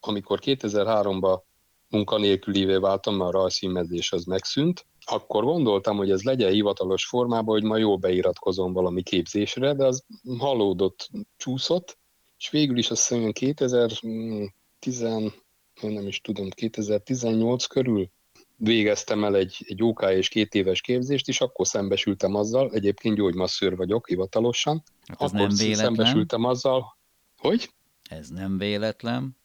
amikor 2003-ban munkanélkülévé váltam, mert a rajzfilmezés az megszűnt, akkor gondoltam, hogy ez legyen hivatalos formában, hogy ma jó beiratkozom valami képzésre, de az halódott, csúszott, és végül is azt hiszem 2010, én nem is tudom, 2018 körül végeztem el egy, egy OK és két éves képzést, és akkor szembesültem azzal, egyébként gyógymasszőr vagyok hivatalosan, Hát ez akkor nem véletlen. szembesültem azzal, hogy? Ez nem véletlen.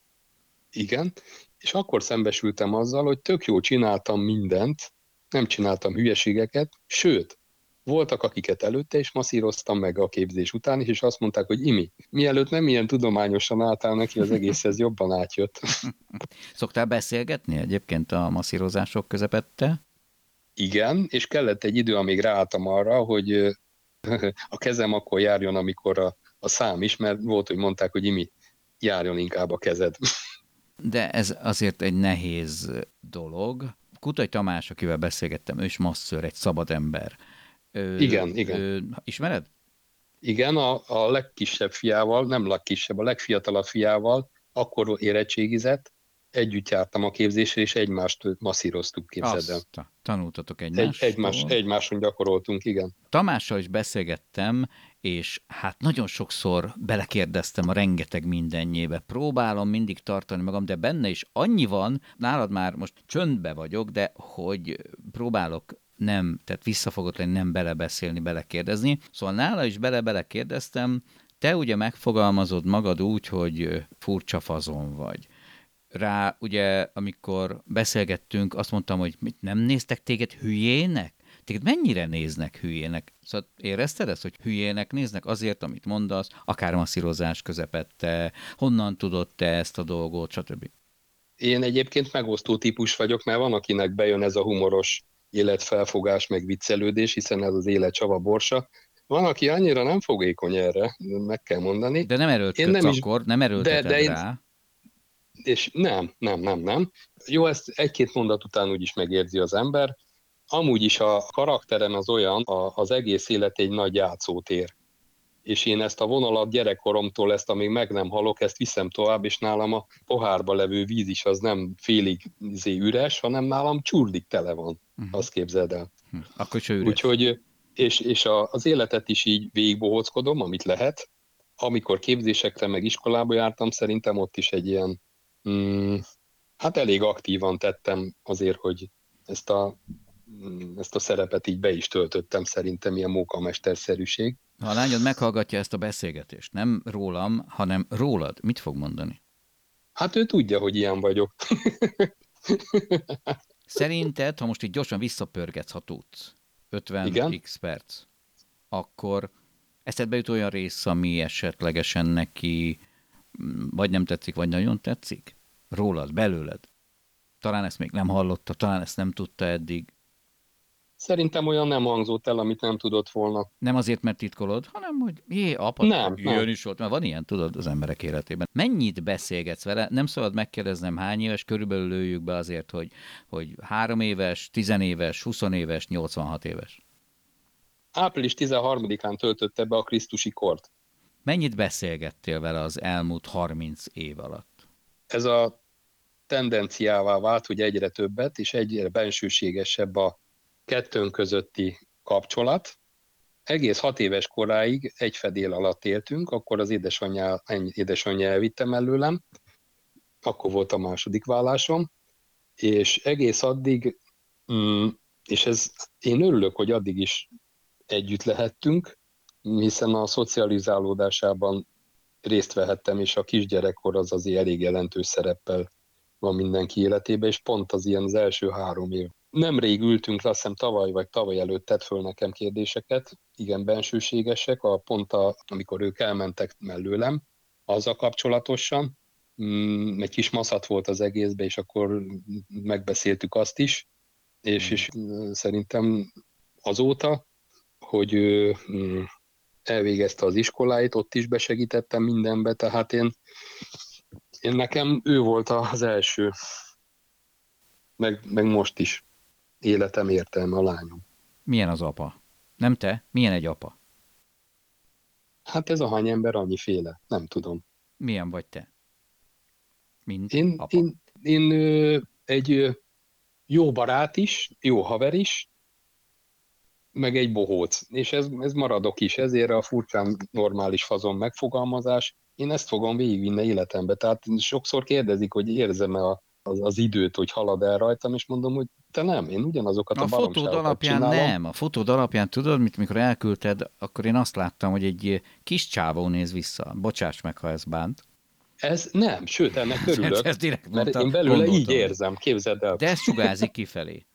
igen, és akkor szembesültem azzal, hogy tök jó csináltam mindent, nem csináltam hülyeségeket, sőt, voltak, akiket előtte is masszíroztam meg a képzés után is, és azt mondták, hogy Imi, mielőtt nem ilyen tudományosan álltál neki, az egészhez jobban átjött. Szoktál beszélgetni egyébként a masszírozások közepette? Igen, és kellett egy idő, amíg ráálltam arra, hogy a kezem akkor járjon, amikor a, a szám is, mert volt, hogy mondták, hogy Imi, járjon inkább a kezed. De ez azért egy nehéz dolog. Kutai Tamás, akivel beszélgettem, ő is masször, egy szabad ember. Ő, Igen, igen. Ő, ismered? Igen, a, a legkisebb fiával, nem legkisebb, a legfiatalabb fiával akkor érettségizett, együtt jártam a képzésre, és egymást masszíroztuk, képzeld el. Tanultatok Egy, egymástól. egymás, egymáson gyakoroltunk, igen. Tamással is beszélgettem, és hát nagyon sokszor belekérdeztem a rengeteg mindennyébe. Próbálom mindig tartani magam, de benne is annyi van, nálad már most csöndbe vagyok, de hogy próbálok nem, tehát visszafogott lenni, nem belebeszélni, belekérdezni. Szóval nála is bele-bele te ugye megfogalmazod magad úgy, hogy furcsa fazon vagy. Rá ugye, amikor beszélgettünk, azt mondtam, hogy mit, nem néztek téged hülyének? Téged mennyire néznek hülyének? Szóval érezted ezt, hogy hülyének néznek azért, amit mondasz, akár masszírozás közepette, honnan tudod te ezt a dolgot, stb. Én egyébként megosztó típus vagyok, mert van, akinek bejön ez a humoros életfelfogás, meg viccelődés, hiszen ez az élet csava borsa. Van, aki annyira nem fogékony erre, meg kell mondani. De nem erőltetsz Én nem is- akkor, nem erőlteted de én- rá. És nem, nem, nem, nem. Jó, ezt egy-két mondat után úgyis megérzi az ember. Amúgy is a karakterem az olyan, a, az egész élet egy nagy játszótér. És én ezt a vonalat gyerekkoromtól, ezt amíg meg nem halok, ezt viszem tovább, és nálam a pohárba levő víz is az nem félig izé üres, hanem nálam csurdig tele van. Uh-huh. Azt képzeld el. Hm. Akkor is üres. Úgyhogy, és, és a, az életet is így végigbohóckodom, amit lehet. Amikor képzésekre meg iskolába jártam, szerintem ott is egy ilyen, mm, hát elég aktívan tettem azért, hogy ezt a, mm, ezt a szerepet így be is töltöttem, szerintem ilyen mókamesterszerűség. Ha a lányod meghallgatja ezt a beszélgetést, nem rólam, hanem rólad, mit fog mondani? Hát ő tudja, hogy ilyen vagyok. Szerinted, ha most így gyorsan visszapörgetsz, ha tudsz, 50 Igen. x perc, akkor eszedbe jut olyan rész, ami esetlegesen neki mm, vagy nem tetszik, vagy nagyon tetszik? Rólad, belőled? Talán ezt még nem hallotta, talán ezt nem tudta eddig. Szerintem olyan nem hangzott el, amit nem tudott volna. Nem azért, mert titkolod, hanem hogy jé, apa, Nem, jön nem. is volt, mert van ilyen, tudod, az emberek életében. Mennyit beszélgetsz vele? Nem szabad megkérdeznem hány éves, körülbelül lőjük be azért, hogy, hogy három éves, tizenéves, 20 éves, 86 éves. Április 13-án töltötte be a Krisztusi kort. Mennyit beszélgettél vele az elmúlt 30 év alatt? ez a tendenciává vált, hogy egyre többet és egyre bensőségesebb a kettőnk közötti kapcsolat. Egész hat éves koráig egy fedél alatt éltünk, akkor az édesanyja, édesanyja elvitte mellőlem, akkor volt a második vállásom, és egész addig, mm, és ez, én örülök, hogy addig is együtt lehettünk, hiszen a szocializálódásában részt vehettem, és a kisgyerekkor az azért elég jelentős szereppel van mindenki életében, és pont az ilyen az első három év. Nemrég ültünk le, azt hiszem tavaly vagy tavaly előtt tett föl nekem kérdéseket, igen bensőségesek, a pont a, amikor ők elmentek mellőlem, azzal kapcsolatosan. Mm, egy kis maszat volt az egészben, és akkor megbeszéltük azt is, és, és mm, szerintem azóta, hogy ő mm, elvégezte az iskoláit, ott is besegítettem mindenbe, tehát én, én nekem ő volt az első, meg, meg most is életem értelme a lányom. Milyen az apa? Nem te? Milyen egy apa? Hát ez a hány ember annyiféle, nem tudom. Milyen vagy te? Mint Én, apa. én, én ö, egy ö, jó barát is, jó haver is, meg egy bohóc. És ez, ez maradok is, ezért a furcsán normális fazon megfogalmazás. Én ezt fogom végigvinni életembe. Tehát sokszor kérdezik, hogy érzem-e a, az, az időt, hogy halad el rajtam, és mondom, hogy te nem, én ugyanazokat a, a fotód alapján csinálom. nem, a fotód alapján tudod, mit, mikor elküldted, akkor én azt láttam, hogy egy kis csávó néz vissza. Bocsáss meg, ha ez bánt. Ez nem, sőt, ennek örülök, ez, direkt mert mondta, én belőle gondoltam. így érzem, képzeld el. De ez sugázik kifelé.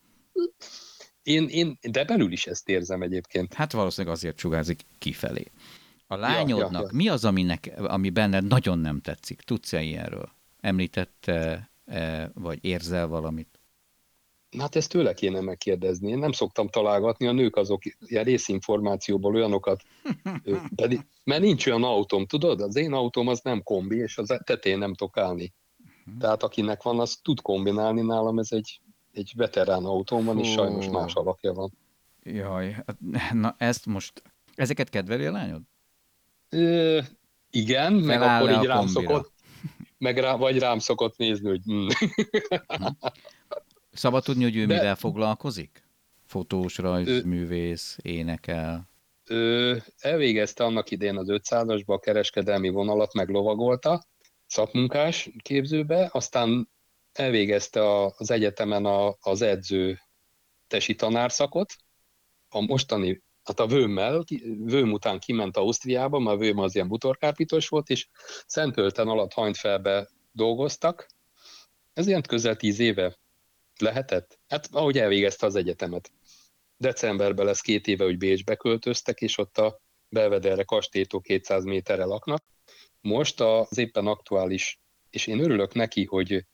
Én, én, de belül is ezt érzem egyébként. Hát valószínűleg azért sugázik kifelé. A lányodnak ja, ja, ja. mi az, aminek, ami benned nagyon nem tetszik? Tudsz-e ilyenről? Említette, vagy érzel valamit? Hát ezt tőle kéne megkérdezni. Én nem szoktam találgatni, a nők azok ilyen részinformációból olyanokat, pedig, mert nincs olyan autóm, tudod? Az én autóm az nem kombi, és az tetején nem tudok állni. Tehát akinek van, az tud kombinálni, nálam ez egy, egy veterán autóm van, és sajnos más alakja van. Jaj, hát, na ezt most, ezeket kedveli a lányod? Ö, igen, meg akkor így rám szokott, meg rá, vagy rám szokott nézni, hogy... Mm. Szabad tudni, hogy ő De... mivel foglalkozik? Fotós, rajzművész, énekel? Ő elvégezte annak idén az 500-asba a kereskedelmi vonalat, meg lovagolta, szakmunkás képzőbe, aztán elvégezte az egyetemen a, az edző tesi tanárszakot, a mostani hát a Vőmmel, Vőm után kiment Ausztriába, mert Vőm az ilyen butorkárpitos volt, és Szentölten alatt Hajnfelbe dolgoztak. Ez ilyen közel tíz éve lehetett. Hát ahogy elvégezte az egyetemet. Decemberben lesz két éve, hogy Bécsbe költöztek, és ott a Belvederre kastélytól 200 méterre laknak. Most az éppen aktuális, és én örülök neki, hogy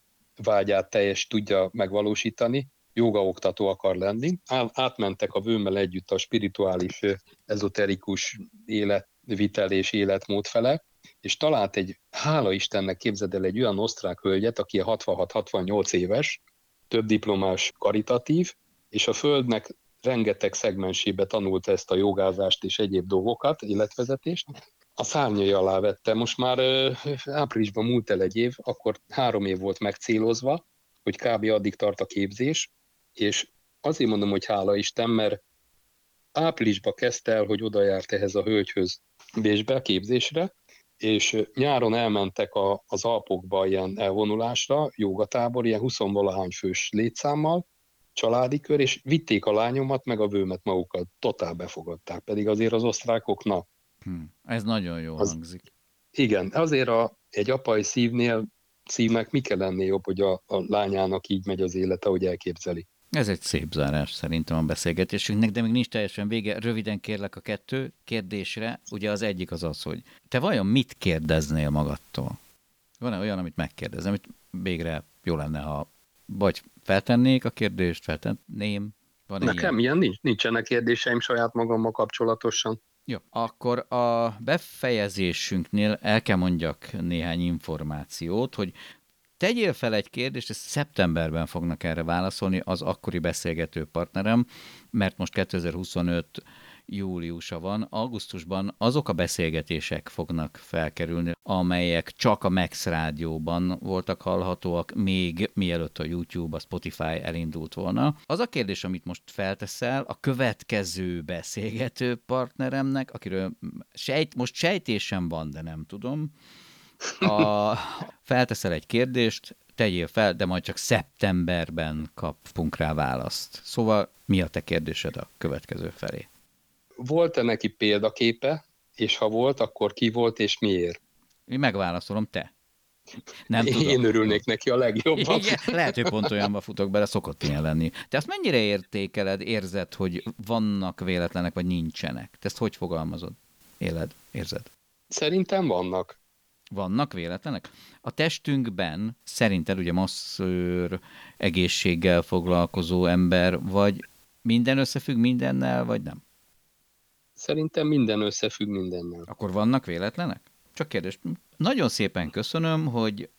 vágyát teljes tudja megvalósítani, jogaoktató akar lenni. Átmentek a vőmmel együtt a spirituális, ezoterikus életvitel és életmód fele, és talált egy, hála Istennek képzeld el, egy olyan osztrák hölgyet, aki 66-68 éves, több diplomás karitatív, és a Földnek rengeteg szegmensébe tanult ezt a jogázást és egyéb dolgokat, életvezetést. A szárnyai alá vette, most már áprilisban múlt el egy év, akkor három év volt megcélozva, hogy kb. addig tart a képzés, és azért mondom, hogy hála Isten, mert áprilisban kezdte el, hogy oda járt ehhez a hölgyhöz Bécsbe képzésre, és nyáron elmentek a, az Alpokba ilyen elvonulásra, jogatábor, ilyen 20 valahány fős létszámmal, családi kör, és vitték a lányomat, meg a vőmet magukat, totál befogadták, pedig azért az osztrákok, na. Hm, ez nagyon jó az, hangzik. Igen, azért a, egy apai szívnél, szívnek mi kell lenni jobb, hogy a, a lányának így megy az élete, ahogy elképzeli. Ez egy szép zárás szerintem a beszélgetésünknek, de még nincs teljesen vége. Röviden kérlek a kettő kérdésre. Ugye az egyik az az, hogy te vajon mit kérdeznél magadtól? Van-e olyan, amit megkérdezem, amit végre jó lenne, ha vagy feltennék a kérdést, feltenném? Van Nekem ilyen? ilyen nincs, nincsenek kérdéseim saját magammal kapcsolatosan. Jó, akkor a befejezésünknél el kell mondjak néhány információt, hogy Tegyél fel egy kérdést, és szeptemberben fognak erre válaszolni az akkori beszélgető partnerem, mert most 2025 júliusa van, augusztusban azok a beszélgetések fognak felkerülni, amelyek csak a Max rádióban voltak hallhatóak, még mielőtt a YouTube, a Spotify elindult volna. Az a kérdés, amit most felteszel, a következő beszélgető partneremnek, akiről sejt, most sejtésem van, de nem tudom, a, felteszel egy kérdést, tegyél fel, de majd csak szeptemberben kapunk rá választ. Szóval mi a te kérdésed a következő felé? Volt-e neki példaképe, és ha volt, akkor ki volt és miért? Én megválaszolom, te. Nem Én tudom. örülnék neki a legjobban. Igen, lehet, hogy pont olyanba futok bele, szokott ilyen lenni. Te azt mennyire értékeled, érzed, hogy vannak véletlenek, vagy nincsenek? Te ezt hogy fogalmazod? Éled, érzed? Szerintem vannak. Vannak véletlenek? A testünkben szerinted ugye masszőr, egészséggel foglalkozó ember, vagy minden összefügg mindennel, vagy nem? Szerintem minden összefügg mindennel. Akkor vannak véletlenek? Csak kérdés. Nagyon szépen köszönöm, hogy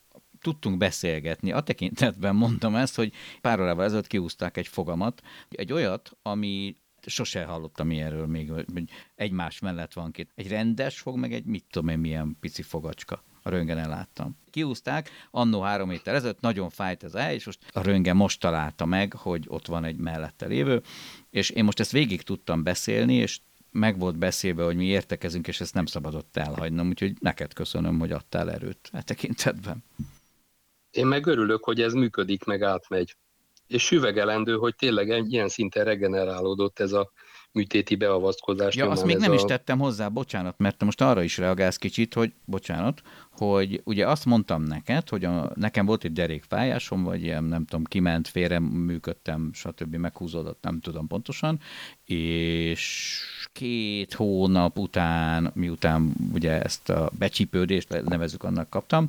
tudtunk beszélgetni. A tekintetben mondtam ezt, hogy pár órával ezelőtt kiúzták egy fogamat, egy olyat, ami sose hallottam ilyenről még, hogy egymás mellett van két. Egy rendes fog, meg egy mit tudom én milyen pici fogacska. A röngenen láttam. Kiúzták, annó három héttel ezelőtt, nagyon fájt ez hely, és most a röngen most találta meg, hogy ott van egy mellette lévő, és én most ezt végig tudtam beszélni, és meg volt beszélve, hogy mi értekezünk, és ezt nem szabadott elhagynom, úgyhogy neked köszönöm, hogy adtál erőt e tekintetben. Én meg örülök, hogy ez működik, meg átmegy. És süvegelendő, hogy tényleg ilyen szinten regenerálódott ez a műtéti beavatkozás. Ja, azt még nem a... is tettem hozzá, bocsánat, mert most arra is reagálsz kicsit, hogy bocsánat, hogy ugye azt mondtam neked, hogy a, nekem volt egy derékfájásom, vagy ilyen, nem tudom, kiment, félre működtem, stb. meghúzódott, nem tudom pontosan, és két hónap után, miután ugye ezt a becsípődést, nevezük annak kaptam,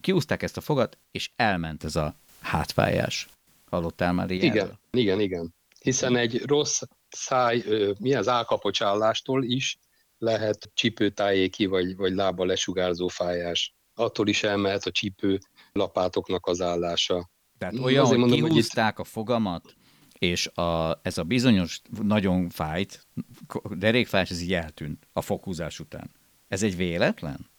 kiúzták ezt a fogat, és elment ez a hátfájás. Hallottál már ilyenről? Igen, igen, igen. Hiszen egy rossz száj, mi az állkapocsálástól is lehet csípőtájéki vagy, vagy lába lesugárzó fájás. Attól is elmehet a csípő lapátoknak az állása. Tehát olyan, Azért hogy mondom, kihúzták hogy itt... a fogamat, és a, ez a bizonyos nagyon fájt, derékfájás, ez így eltűnt a fokhúzás után. Ez egy véletlen?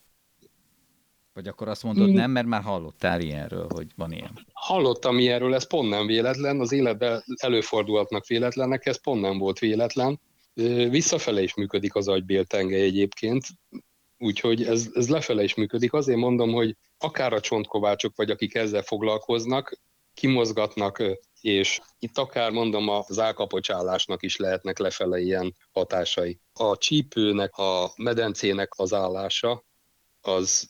Vagy akkor azt mondod, hmm. nem, mert már hallottál ilyenről, hogy van ilyen? Hallottam ilyenről, ez pont nem véletlen, az életben előfordulhatnak véletlenek, ez pont nem volt véletlen. Visszafele is működik az agybéltengely egyébként, úgyhogy ez, ez lefele is működik. Azért mondom, hogy akár a csontkovácsok, vagy akik ezzel foglalkoznak, kimozgatnak, és itt akár mondom az állkapocsállásnak is lehetnek lefele ilyen hatásai. A csípőnek, a medencének az állása, az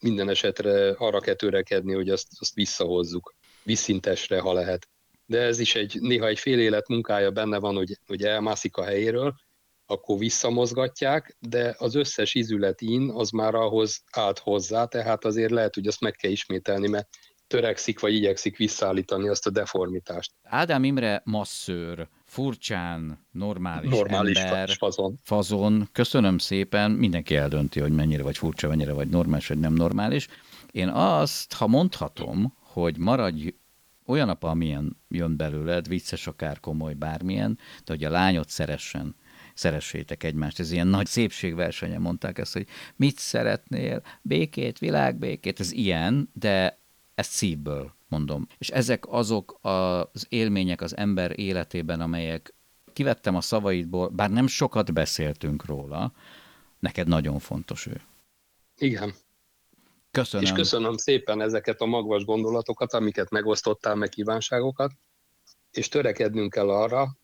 minden esetre arra kell törekedni, hogy azt, azt visszahozzuk, visszintesre, ha lehet. De ez is egy, néha egy fél élet munkája benne van, hogy, hogy elmászik a helyéről, akkor visszamozgatják, de az összes izület in, az már ahhoz állt hozzá, tehát azért lehet, hogy azt meg kell ismételni, mert törekszik vagy igyekszik visszaállítani azt a deformitást. Ádám Imre masszőr, furcsán, normális, normális ember, fazon. fazon. Köszönöm szépen, mindenki eldönti, hogy mennyire vagy furcsa, mennyire vagy normális, vagy nem normális. Én azt, ha mondhatom, hogy maradj olyan apa, amilyen jön belőled, vicces, akár komoly, bármilyen, de hogy a lányot szeressen, szeressétek egymást. Ez ilyen nagy szépségversenye mondták ezt, hogy mit szeretnél, békét, világbékét, ez ilyen, de ezt szívből mondom. És ezek azok az élmények az ember életében, amelyek kivettem a szavaidból, bár nem sokat beszéltünk róla, neked nagyon fontos ő. Igen. Köszönöm. És köszönöm szépen ezeket a magvas gondolatokat, amiket megosztottál, meg kívánságokat, és törekednünk kell arra,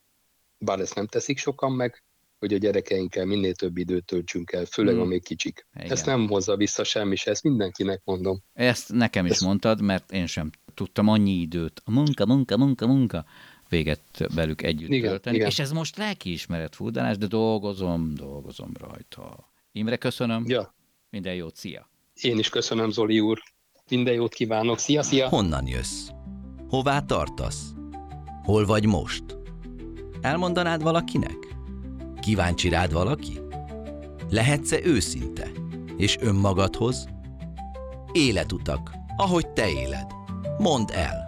bár ezt nem teszik sokan meg, hogy a gyerekeinkkel minél több időt töltsünk el, főleg hmm. a még kicsik. Igen. Ezt nem hozza vissza semmi, se, ezt mindenkinek mondom. Ezt nekem is ezt... mondtad, mert én sem tudtam annyi időt. A munka, munka, munka, munka véget velük együtt igen, tölteni. Igen. És ez most lelkiismeret furdalás, de dolgozom, dolgozom rajta. Imre, köszönöm. Ja. Minden jót, szia. Én is köszönöm, Zoli úr. Minden jót kívánok. Szia, szia. Honnan jössz? Hová tartasz? Hol vagy most? Elmondanád valakinek? Kíváncsi rád valaki? Lehetsz-e őszinte? És önmagadhoz? Életutak, ahogy te éled. Mondd el.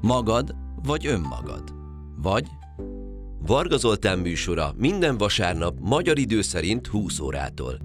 Magad vagy önmagad? Vagy Varga Zoltán műsora minden vasárnap magyar idő szerint 20 órától.